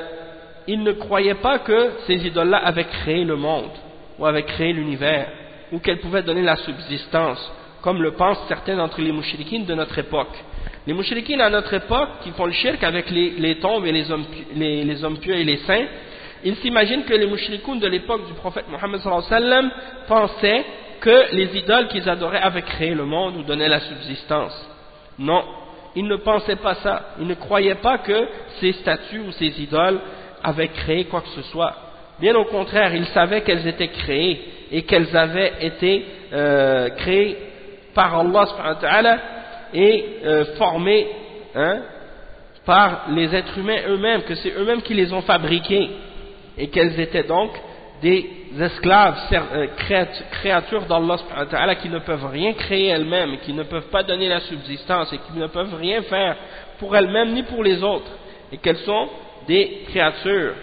ils ne croyaient pas que ces idoles-là avaient créé le monde, ou avaient créé l'univers, ou qu'elles pouvaient donner la subsistance, comme le pensent certains d'entre les mouchriquines de notre époque. Les mouchriquines à notre époque, qui font le shirk avec les, tombes et les hommes, pieux et les saints, ils s'imaginent que les mouchrikoun de l'époque du prophète Mohammed pensaient que les idoles qu'ils adoraient avaient créé le monde ou donnaient la subsistance. Non, ils ne pensaient pas ça. Ils ne croyaient pas que ces statues ou ces idoles avaient créé quoi que ce soit. Bien au contraire, ils savaient qu'elles étaient créées et qu'elles avaient été euh, créées par Allah et euh, formées hein, par les êtres humains eux-mêmes, que c'est eux-mêmes qui les ont fabriquées et qu'elles étaient donc des esclaves, euh, créatures d'Allah qui ne peuvent rien créer elles-mêmes, qui ne peuvent pas donner la subsistance et qui ne peuvent rien faire pour elles-mêmes ni pour les autres, et qu'elles sont des créatures,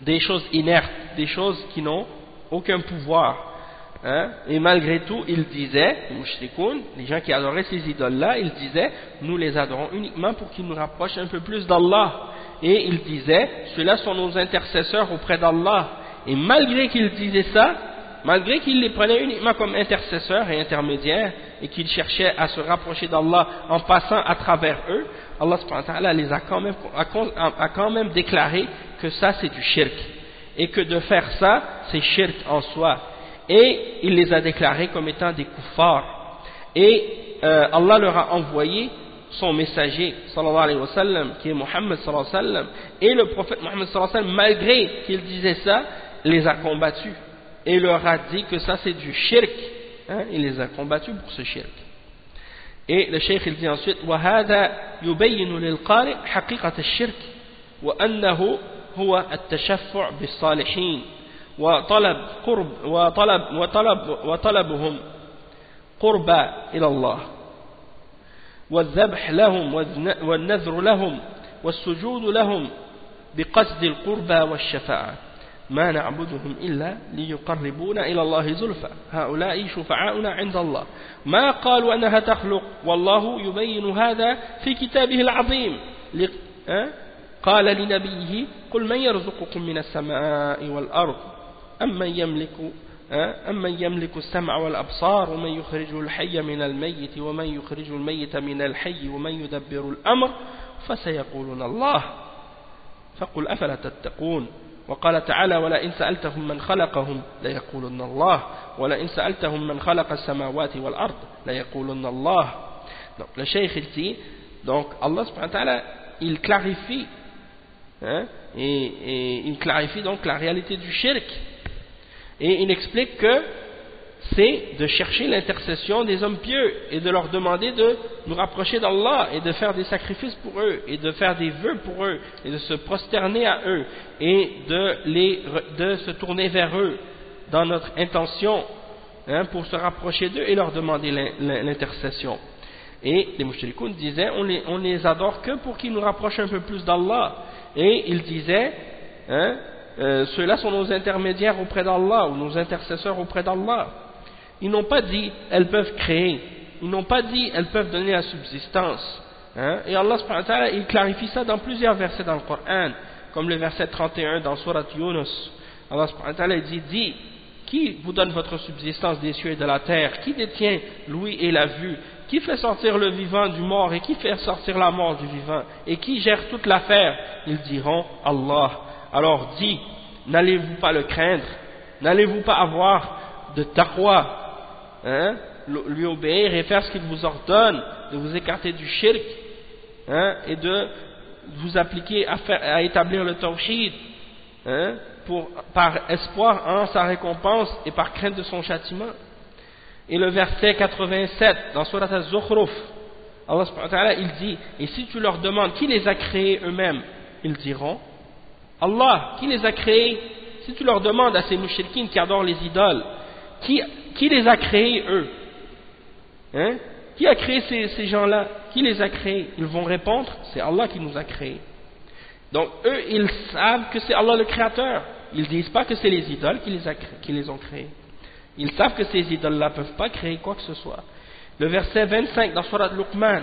des choses inertes, des choses qui n'ont aucun pouvoir. Hein? Et malgré tout, ils disaient, les gens qui adoraient ces idoles-là, ils disaient, nous les adorons uniquement pour qu'ils nous rapprochent un peu plus d'Allah et il disait, ceux-là sont nos intercesseurs auprès d'Allah. Et malgré qu'il disait ça, malgré qu'il les prenait uniquement comme intercesseurs et intermédiaires, et qu'il cherchait à se rapprocher d'Allah en passant à travers eux, Allah les a quand même, a quand même déclaré que ça c'est du shirk. Et que de faire ça, c'est shirk en soi. Et il les a déclarés comme étant des kuffars. Et euh, Allah leur a envoyé son messager sallallahu alayhi wa sallam, qui est Mohammed sallallahu alayhi wa sallam, et le prophète Mohammed sallallahu alayhi wa sallam, malgré qu'il disait ça, les a combattus et leur a dit que ça c'est du shirk. Hein, il les a combattus pour ce shirk. Et le cheikh il dit ensuite وهذا يبين للقارئ حقيقة الشرك وأنه هو التشفع بالصالحين وطلب قرب وطلب وطلب وطلبهم قربا إلى الله والذبح لهم والنذر لهم والسجود لهم بقصد القربى والشفاعة. ما نعبدهم إلا ليقربونا إلى الله زلفى. هؤلاء شفعاؤنا عند الله. ما قالوا أنها تخلق؟ والله يبين هذا في كتابه العظيم. قال لنبيه قل من يرزقكم من السماء والأرض أمن يملك أمن يملك السمع والأبصار ومن يخرج الحي من الميت ومن يخرج الميت من الحي ومن يدبر الأمر فسيقولون الله. فقل أفلا تتقون؟ وقال تعالى ولئن سألتهم من خلقهم ليقولن الله. ولئن سألتهم من خلق السماوات والأرض ليقولن الله. Donc le cheikh donc Allah wa ta'ala il clarifie hein, et, et il clarifie donc la réalité du shirk. Et il explique que c'est de chercher l'intercession des hommes pieux et de leur demander de nous rapprocher d'Allah et de faire des sacrifices pour eux et de faire des vœux pour eux et de se prosterner à eux et de, les, de se tourner vers eux dans notre intention hein, pour se rapprocher d'eux et leur demander l'intercession. Et les mouchrikoun disaient on les, on les adore que pour qu'ils nous rapprochent un peu plus d'Allah. Et ils disaient hein, euh, ceux-là sont nos intermédiaires auprès d'Allah ou nos intercesseurs auprès d'Allah. Ils n'ont pas dit elles peuvent créer. Ils n'ont pas dit elles peuvent donner la subsistance. Hein. Et Allah il clarifie ça dans plusieurs versets dans le Coran, comme le verset 31 dans Surat Yunus. Allah dit, dit qui vous donne votre subsistance des cieux et de la terre? Qui détient l'ouïe et la vue? Qui fait sortir le vivant du mort et qui fait sortir la mort du vivant? Et qui gère toute l'affaire? Ils diront Allah. Alors dis, n'allez-vous pas le craindre? N'allez-vous pas avoir de taqwa hein, Lui obéir et faire ce qu'il vous ordonne De vous écarter du shirk hein, Et de vous appliquer à, établir le tawhid hein, par espoir en sa récompense et par crainte de son châtiment. Et le verset 87 dans Surat al-Zukhruf, Allah il dit, et si tu leur demandes qui les a créés eux-mêmes, ils diront, Allah, qui les a créés Si tu leur demandes à ces mouchilkines qui adorent les idoles, qui, qui les a créés eux? Hein? Qui a créé ces, ces gens-là? Qui les a créés? Ils vont répondre, c'est Allah qui nous a créés. Donc eux, ils savent que c'est Allah le créateur. Ils ne disent pas que c'est les idoles qui les, a, qui les, ont créés. Ils savent que ces idoles-là ne peuvent pas créer quoi que ce soit. Le verset 25 dans Surat Luqman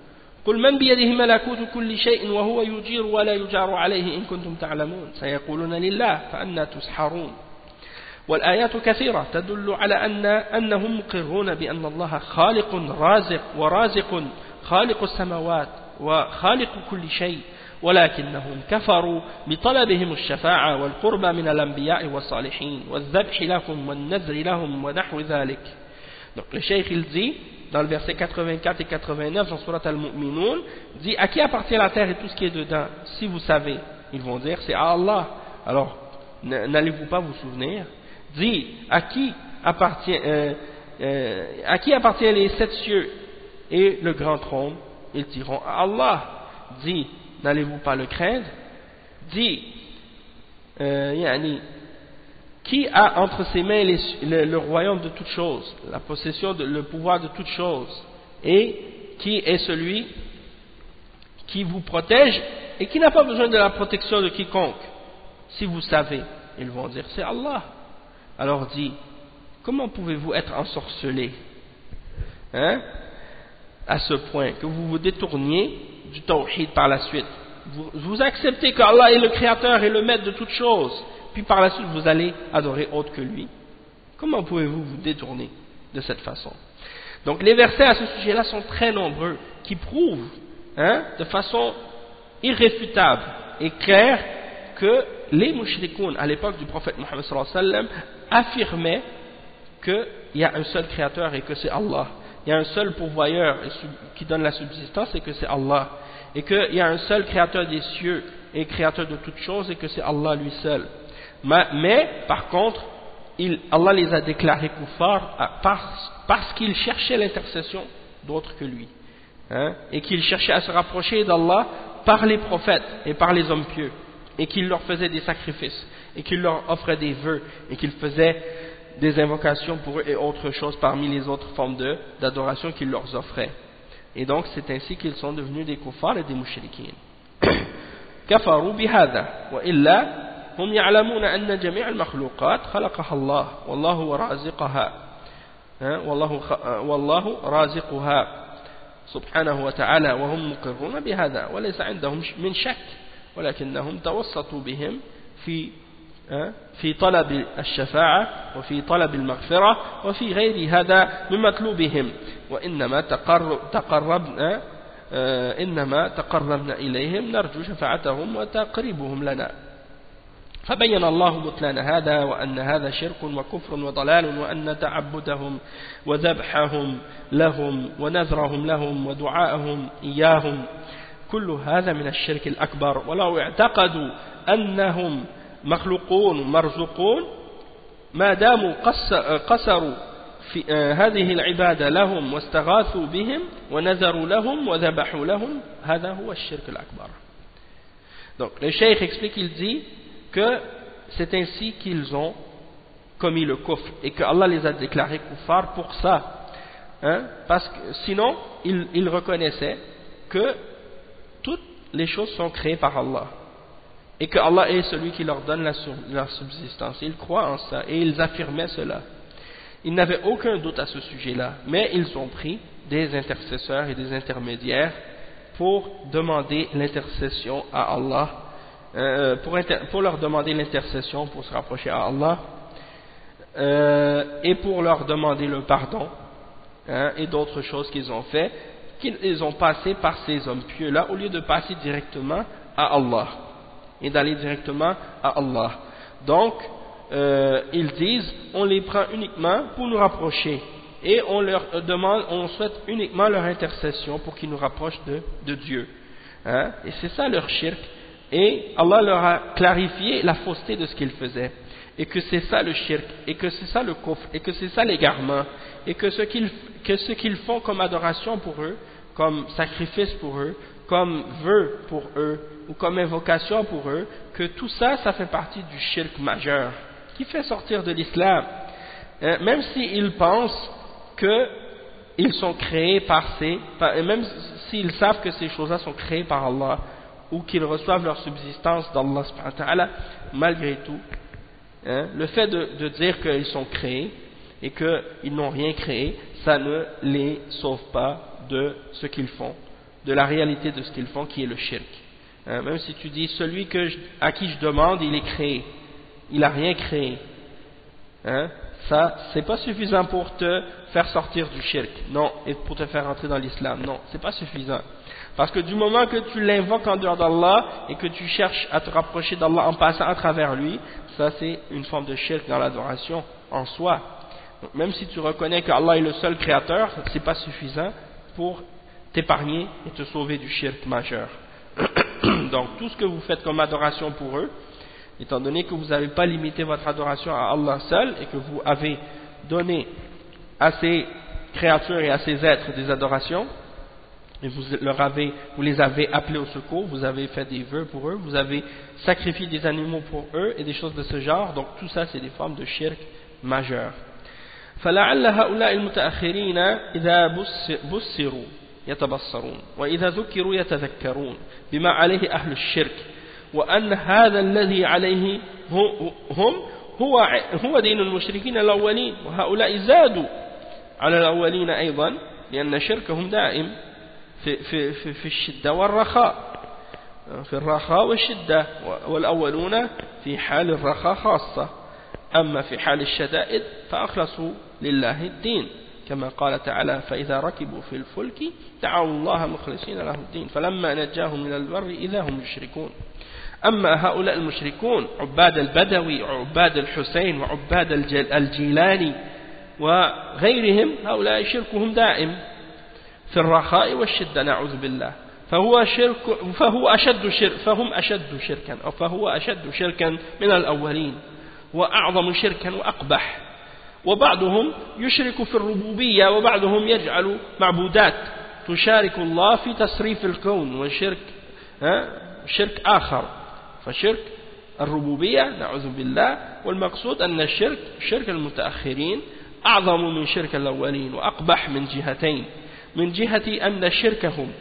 قل من بيده ملكوت كل شيء وهو يجير ولا يجار عليه إن كنتم تعلمون. سيقولون لله فأنا تسحرون. والآيات كثيرة تدل على أن أنهم مقرون بأن الله خالق رازق ورازق خالق السماوات وخالق كل شيء ولكنهم كفروا بطلبهم الشفاعة والقربة من الأنبياء والصالحين والذبح لهم والنذر لهم ونحو ذلك. Donc le cheikh il dit dans le verset 84 et 89 dans Surat Al-Mu'minun dit à qui appartient la terre et tout ce qui est dedans? Si vous savez ils vont dire c'est à Allah. Alors n'allez-vous pas vous souvenir? Dit à qui appartient euh, euh, les sept cieux et le grand trône? Ils diront à Allah. Dit n'allez-vous pas le craindre? Dit euh, qui a entre ses mains le, royaume de toutes choses la possession de, le pouvoir de toutes choses et qui est celui qui vous protège et qui n'a pas besoin de la protection de quiconque? Si vous savez ils vont dire c'est Allah alors dit comment pouvez-vous être ensorcelé hein, à ce point que vous vous détourniez du tawhid par la suite? Vous, acceptez qu'Allah est le créateur et le maître de toutes choses, puis par la suite vous allez adorer autre que lui. Comment pouvez-vous vous détourner de cette façon? Donc les versets à ce sujet-là sont très nombreux, qui prouvent hein, de façon irréfutable et claire que les mouchrikoun à l'époque du prophète Mohammed affirmaient qu'il y a un seul créateur et que c'est Allah il y a un seul pourvoyeur qui donne la subsistance et que c'est Allah. Et qu'il y a un seul créateur des cieux et créateur de toutes choses et que c'est Allah lui seul. Mais, par contre, Allah les a déclarés kuffar parce, parce qu'ils cherchaient l'intercession d'autres que lui. Hein, et qu'ils cherchaient à se rapprocher d'Allah par les prophètes et par les hommes pieux. Et qu'ils leur faisaient des sacrifices. Et qu'ils leur offraient des vœux. Et qu'ils faisaient des invocations pour eux et autre chose parmi les autres formes d'adoration qu'ils leur offraient. Et donc c'est ainsi qu'ils sont devenus des kuffars et des mouchriquins. هم يعلمون أن جميع المخلوقات خلقها الله والله رازقها. والله, والله رازقها سبحانه وتعالى وهم مقرون بهذا وليس عندهم من شك ولكنهم توسطوا بهم في في طلب الشفاعة وفي طلب المغفرة وفي غير هذا من مطلوبهم. وإنما تقربنا إنما تقربنا إليهم نرجو شفاعتهم وتقريبهم لنا. فبين الله بطلان هذا وأن هذا شرك وكفر وضلال وأن تعبدهم وذبحهم لهم ونذرهم لهم ودعاءهم إياهم. كل هذا من الشرك الأكبر. ولو اعتقدوا أنهم مخلوقون مرزقون ما داموا قصروا في هذه العبادة لهم واستغاثوا بهم ونذروا لهم وذبحوا لهم هذا هو الشرك الأكبر. Donc, le cheikh explique, il dit que c'est ainsi qu'ils ont commis le kufr et que Allah les a déclarés kuffar pour ça. Hein? Parce que sinon, ils, ils reconnaissaient que toutes les choses sont créées par Allah et que Allah est celui qui leur donne la, subsistance. Ils croient en ça et ils affirmaient cela. Ils n'avaient aucun doute à ce sujet-là, mais ils ont pris des intercesseurs et des intermédiaires pour demander l'intercession à Allah euh, pour, leur demander l'intercession pour se rapprocher à Allah euh, et pour leur demander le pardon hein, et d'autres choses qu'ils ont fait qu'ils ont passé par ces hommes pieux-là au lieu de passer directement à Allah et d'aller directement à Allah. Donc, euh, ils disent, on les prend uniquement pour nous rapprocher et on leur demande, on souhaite uniquement leur intercession pour qu'ils nous rapprochent de, de Dieu. Hein. Et c'est ça leur shirk et Allah leur a clarifié la fausseté de ce qu'ils faisaient. Et que c'est ça le shirk, et que c'est ça le kufr, et que c'est ça l'égarement, et que ce qu'ils font comme adoration pour eux, comme sacrifice pour eux, comme vœu pour eux, ou comme invocation pour eux, que tout ça, ça fait partie du shirk majeur, qui fait sortir de l'islam. Euh, même s'ils pensent qu'ils sont créés par ces, même s'ils savent que ces choses-là sont créées par Allah, ou qu'ils reçoivent leur subsistance d'Allah malgré tout, hein, le fait de, dire qu'ils sont créés et qu'ils n'ont rien créé, ça ne les sauve pas de ce qu'ils font, de la réalité de ce qu'ils font qui est le shirk. Hein, même si tu dis celui à qui je demande, il est créé, il n'a rien créé. Hein, ça, c'est pas suffisant pour te faire sortir du shirk, non, et pour te faire entrer dans l'islam, non, c'est pas suffisant. Parce que du moment que tu l'invoques en dehors d'Allah et que tu cherches à te rapprocher d'Allah en passant à travers lui, ça c'est une forme de shirk dans l'adoration en soi. même si tu reconnais que Allah est le seul créateur, ce n'est pas suffisant pour t'épargner et te sauver du shirk majeur. Donc tout ce que vous faites comme adoration pour eux, étant donné que vous n'avez pas limité votre adoration à Allah seul et que vous avez donné à ces créatures et à ces êtres des adorations, et vous, leur avez, vous les avez appelés au secours, vous avez fait des vœux pour eux, vous avez sacrifié des animaux pour eux et des choses de ce genre, donc tout ça c'est des formes de shirk majeures. فلعل هؤلاء المتأخرين إذا بصروا يتبصرون وإذا ذكروا يتذكرون بما عليه أهل الشرك وأن هذا الذي عليه هم هو هو دين المشركين الأولين وهؤلاء زادوا على الأولين أيضا لأن شركهم دائم في, في, في, في الشدة والرخاء. في الرخاء والشدة. والأولون في حال الرخاء خاصة. أما في حال الشدائد فأخلصوا لله الدين. كما قال تعالى فإذا ركبوا في الفلك دعوا الله مخلصين له الدين. فلما نجاهم من البر إذا هم يشركون أما هؤلاء المشركون عباد البدوي وعباد الحسين وعباد الجيلاني وغيرهم هؤلاء شركهم دائم. في الرخاء والشدة نعوذ بالله. فهو شرك فهو أشد شرك فهم أشد شركا أو فهو أشد شركا من الأولين وأعظم شركا وأقبح. وبعضهم يشرك في الربوبية وبعضهم يجعل معبودات تشارك الله في تصريف الكون وشرك شرك آخر. فشرك الربوبية نعوذ بالله. والمقصود أن الشرك شرك المتأخرين أعظم من شرك الأولين وأقبح من جهتين. من جهة أن شركهم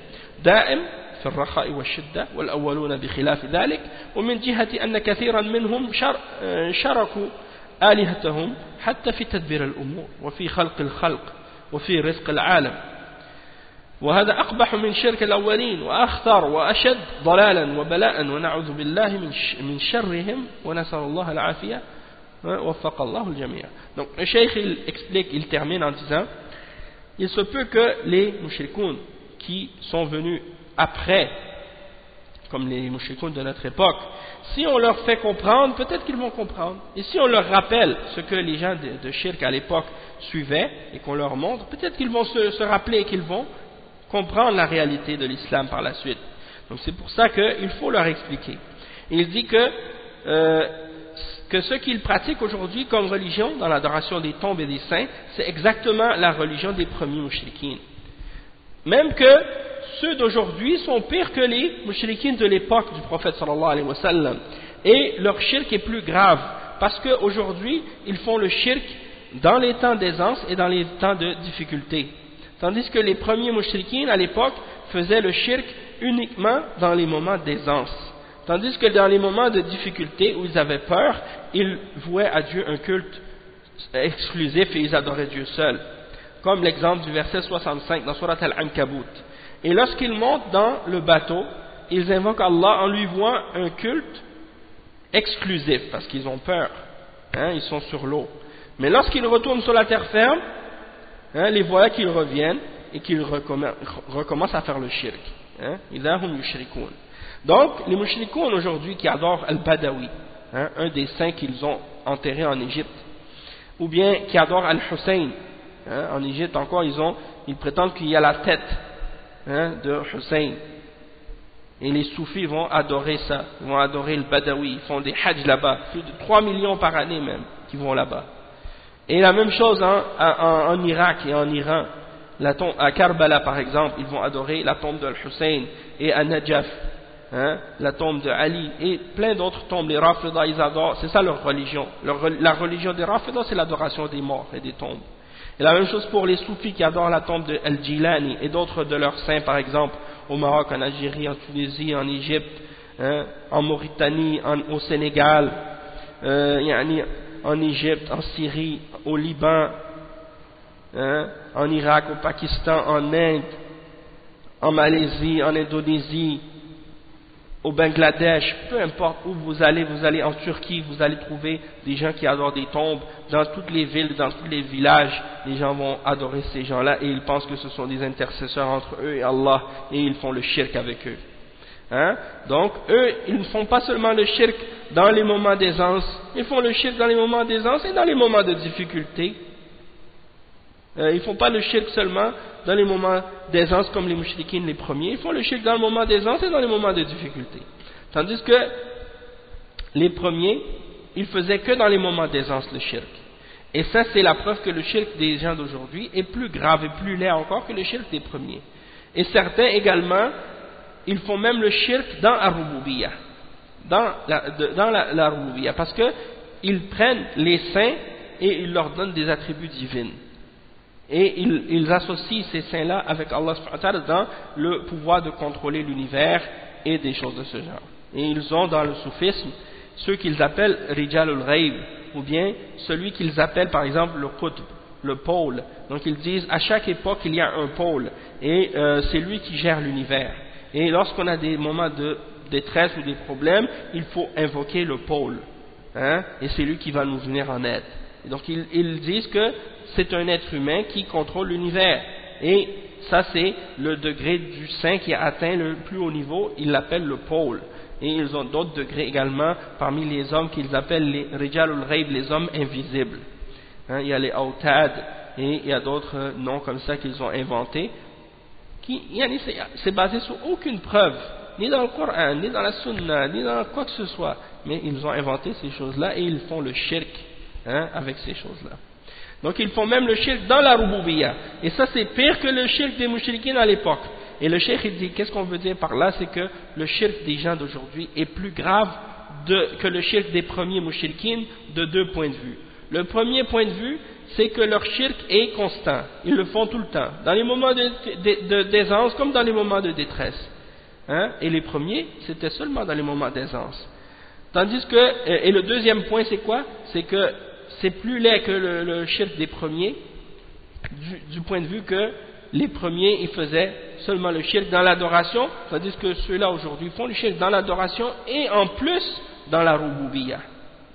دائم في الرخاء والشدة والأولون بخلاف ذلك ومن جهة أن كثيرا منهم شركوا آلهتهم حتى في تدبير الأمور وفي خلق الخلق وفي رزق العالم. وهذا أقبح من شرك الأولين وأخطر وأشد ضلالا وبلاء ونعوذ بالله من شرهم ونسأل الله العافية. وفق الله الجميع. Donc le cheikh il explique il termine en disant il se peut que les mushrikoun qui sont venus après comme les mushrikoun de notre époque si on leur fait comprendre peut-être qu'ils vont comprendre et si on leur rappelle ce que les gens de, de shirk à l'époque suivaient et qu'on leur montre peut-être qu'ils vont se, se rappeler et qu'ils vont comprendre la réalité de l'islam par la suite. Donc c'est pour ça qu'il faut leur expliquer. Il dit que, euh, que ce qu'ils pratiquent aujourd'hui comme religion dans l'adoration des tombes et des saints, c'est exactement la religion des premiers mouchriquins. Même que ceux d'aujourd'hui sont pires que les mouchriquins de l'époque du prophète sallallahu alayhi wa sallam. Et leur shirk est plus grave, parce qu'aujourd'hui, ils font le shirk dans les temps d'aisance et dans les temps de difficulté. Tandis que les premiers mouchriquins à l'époque faisaient le shirk uniquement dans les moments d'aisance. Tandis que dans les moments de difficulté où ils avaient peur, ils vouaient à Dieu un culte exclusif et ils adoraient Dieu seul. Comme l'exemple du verset 65 dans Surat Al-Ankabut. Et lorsqu'ils montent dans le bateau, ils invoquent Allah en lui voient un culte exclusif parce qu'ils ont peur. Hein, ils sont sur l'eau. Mais lorsqu'ils retournent sur la terre ferme, hein, les voilà qu'ils reviennent et qu'ils recommencent à faire le shirk. Hein, Donc, les mushrikoun aujourd'hui qui adorent Al-Badawi, hein, un des saints qu'ils ont enterré en Égypte, ou bien qui adorent Al-Hussein, hein, en Égypte encore, ils, ont, ils prétendent qu'il y a la tête hein, de Hussein. Et les soufis vont adorer ça, ils vont adorer le Badawi, ils font des hajj là-bas, plus de 3 millions par année même qui vont là-bas. Et la même chose en, Irak et en Iran. À Karbala par exemple, ils vont adorer la tombe de Hussein et à Najaf, hein, la tombe de Ali et plein d'autres tombes. Les Rafida, ils adorent, c'est ça leur religion. la religion des Rafida, c'est l'adoration des morts et des tombes. Et la même chose pour les soufis qui adorent la tombe de Al-Jilani et d'autres de leurs saints, par exemple, au Maroc, en Algérie, en Tunisie, en Égypte, hein, en Mauritanie, au Sénégal, euh, en Égypte, en Syrie, au Liban, hein, en Irak, au Pakistan, en Inde, en Malaisie, en Indonésie, au Bangladesh, peu importe où vous allez, vous allez en Turquie, vous allez trouver des gens qui adorent des tombes, dans toutes les villes, dans tous les villages, les gens vont adorer ces gens-là et ils pensent que ce sont des intercesseurs entre eux et Allah et ils font le shirk avec eux. Hein? Donc, eux, ils ne font pas seulement le shirk dans les moments d'aisance, ils font le shirk dans les moments d'aisance et dans les moments de difficulté. Euh, ils ne font pas le shirk seulement dans les moments d'aisance comme les mouchriquines les premiers, ils font le shirk dans le moment d'aisance et dans les moments de difficulté. Tandis que les premiers, ils faisaient que dans les moments d'aisance le shirk. Et ça, c'est la preuve que le shirk des gens d'aujourd'hui est plus grave et plus laid encore que le shirk des premiers. Et certains également ils font même le shirk dans la dans la, dans la, parce qu'ils prennent les saints et ils leur donnent des attributs divins. Et ils, associent ces saints-là avec Allah dans le pouvoir de contrôler l'univers et des choses de ce genre. Et ils ont dans le soufisme ceux qu'ils appellent Rijal ul ou bien celui qu'ils appellent par exemple le Qutb, le pôle. Donc ils disent à chaque époque il y a un pôle et euh, c'est lui qui gère l'univers. Et lorsqu'on a des moments de détresse ou des problèmes, il faut invoquer le pôle. Hein, et c'est lui qui va nous venir en aide. donc ils, disent que c'est un être humain qui contrôle l'univers. Et ça c'est le degré du saint qui a atteint le plus haut niveau, ils l'appellent le pôle. Et ils ont d'autres degrés également parmi les hommes qu'ils appellent les Rijalul Rayb, les hommes invisibles. Hein, il y a les Autad et il y a d'autres noms comme ça qu'ils ont inventés c'est basé sur aucune preuve, ni dans le Coran, ni dans la Sunna, ni dans quoi que ce soit. Mais ils ont inventé ces choses-là et ils font le shirk hein, avec ces choses-là. Donc ils font même le shirk dans la rububiya. Et ça c'est pire que le shirk des mouchriquins à l'époque. Et le shirk il dit, qu'est-ce qu'on veut dire par là? C'est que le shirk des gens d'aujourd'hui est plus grave que le shirk des premiers mouchriquins de deux points de vue. Le premier point de vue, c'est que leur shirk est constant. Ils le font tout le temps, dans les moments d'aisance comme dans les moments de détresse. Hein? Et les premiers, c'était seulement dans les moments d'aisance. Tandis que, et le deuxième point, c'est quoi? C'est que c'est plus laid que le, shirk des premiers, du, point de vue que les premiers, ils faisaient seulement le shirk dans l'adoration, c'est-à-dire que ceux-là aujourd'hui font le shirk dans l'adoration et en plus dans la rububiyya,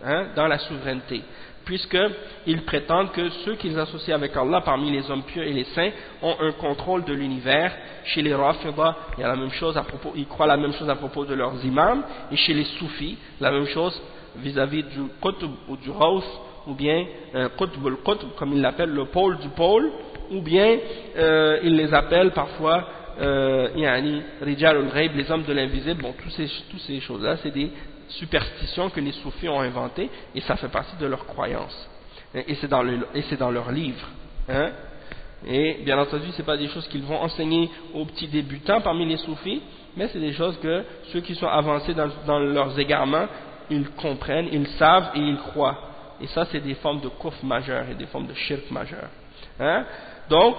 hein, dans la souveraineté, puisqu'ils prétendent que ceux qu'ils associent avec Allah parmi les hommes pieux et les saints ont un contrôle de l'univers. Chez les Rafida, il y a la même chose à propos, ils croient la même chose à propos de leurs imams, et chez les Soufis, la même chose vis-à-vis du Qutb ou du Raus, ou bien euh, Qutb al-Qutb, comme ils l'appellent, le pôle du pôle, ou bien euh, ils les appellent parfois euh, yani, Rijal al les hommes de l'invisible. Bon, toutes ces, choses-là, c'est des superstitions que les soufis ont inventées et ça fait partie de leur croyance. Et c'est dans, le, dans leur livre. Hein. Et bien entendu, ce pas des choses qu'ils vont enseigner aux petits débutants parmi les soufis, mais c'est des choses que ceux qui sont avancés dans, dans leurs égarements, ils comprennent, ils savent et ils croient. Et ça, c'est des formes de kouf majeures et des formes de shirk majeures. Hein? Donc,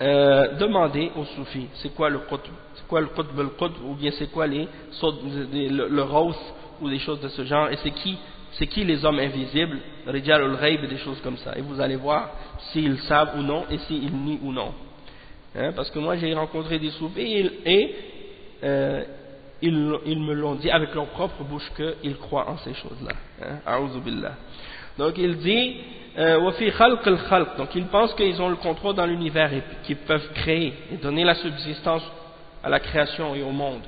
euh, demandez aux soufis, c'est quoi le qutb? C'est quoi le qutb al Ou bien c'est quoi les, le, le rose ou des choses de ce genre? Et c'est qui c'est qui les hommes invisibles, Rijal al-Ghaib des choses comme ça. Et vous allez voir s'ils savent ou non et s'ils nient ou non. Hein? Parce que moi j'ai rencontré des soufis et, et euh, ils, me l'ont dit avec leur propre bouche qu'ils croient en ces choses-là. Hein? Donc il dit euh, donc ils pensent qu'ils ont le contrôle dans l'univers et qu'ils peuvent créer et donner la subsistance à la création et au monde.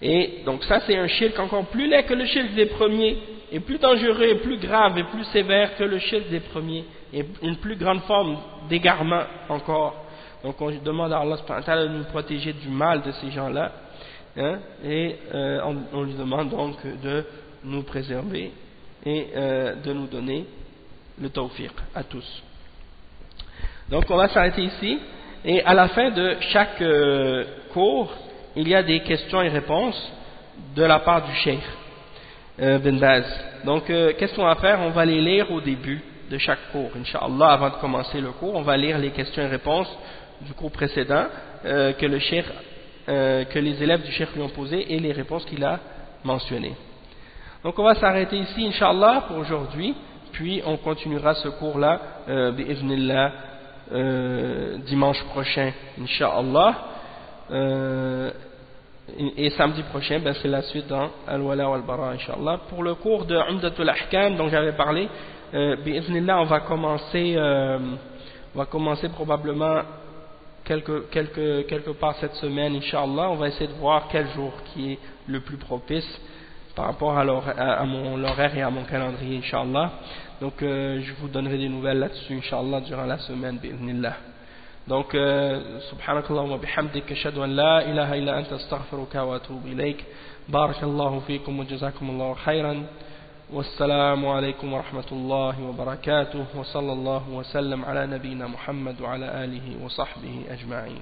Et donc ça c'est un shirk encore plus laid que le shirk des premiers, et plus dangereux et plus grave et plus sévère que le shirk des premiers, et une plus grande forme d'égarement encore. Donc on demande à Allah de nous protéger du mal de ces gens-là, hein, et euh, on, lui demande donc de nous préserver et euh, de nous donner le tawfiq à tous. Donc on va s'arrêter ici et à la fin de chaque euh, cours, il y a des questions et réponses de la part du cheikh Ben. Donc qu'est-ce qu'on va faire? On va les lire au début de chaque cours, Inch'Allah, avant de commencer le cours, on va lire les questions et réponses du cours précédent que le cheikh, que les élèves du cheikh lui ont posées et les réponses qu'il a mentionnées. Donc on va s'arrêter ici, Inch'Allah, pour aujourd'hui puis on continuera ce cours-là, euh, euh, dimanche prochain, Inch'Allah. Euh, et samedi prochain, ben, c'est la suite dans Al-Wala wal-Bara, Inch'Allah. Pour le cours de Umdatul Ahkam dont j'avais parlé, euh, on va commencer, euh, on va commencer probablement quelque, quelque, quelque part cette semaine, Inch'Allah. On va essayer de voir quel jour qui est le plus propice par rapport à, à mon horaire et à mon calendrier, Inch'Allah. Donc, euh, je vous donnerai des nouvelles là-dessus, Inch'Allah, durant la semaine, bi'idhnillah. Donc, euh, subhanakallah wa bihamdik, ashadu an la ilaha illa anta astaghfiruka wa atubu ilayk. Barakallahu fikum wa jazakumullahu khayran. والسلام عليكم ورحمة الله وبركاته وصلى الله وسلم على نبينا محمد وعلى آله وصحبه أجمعين.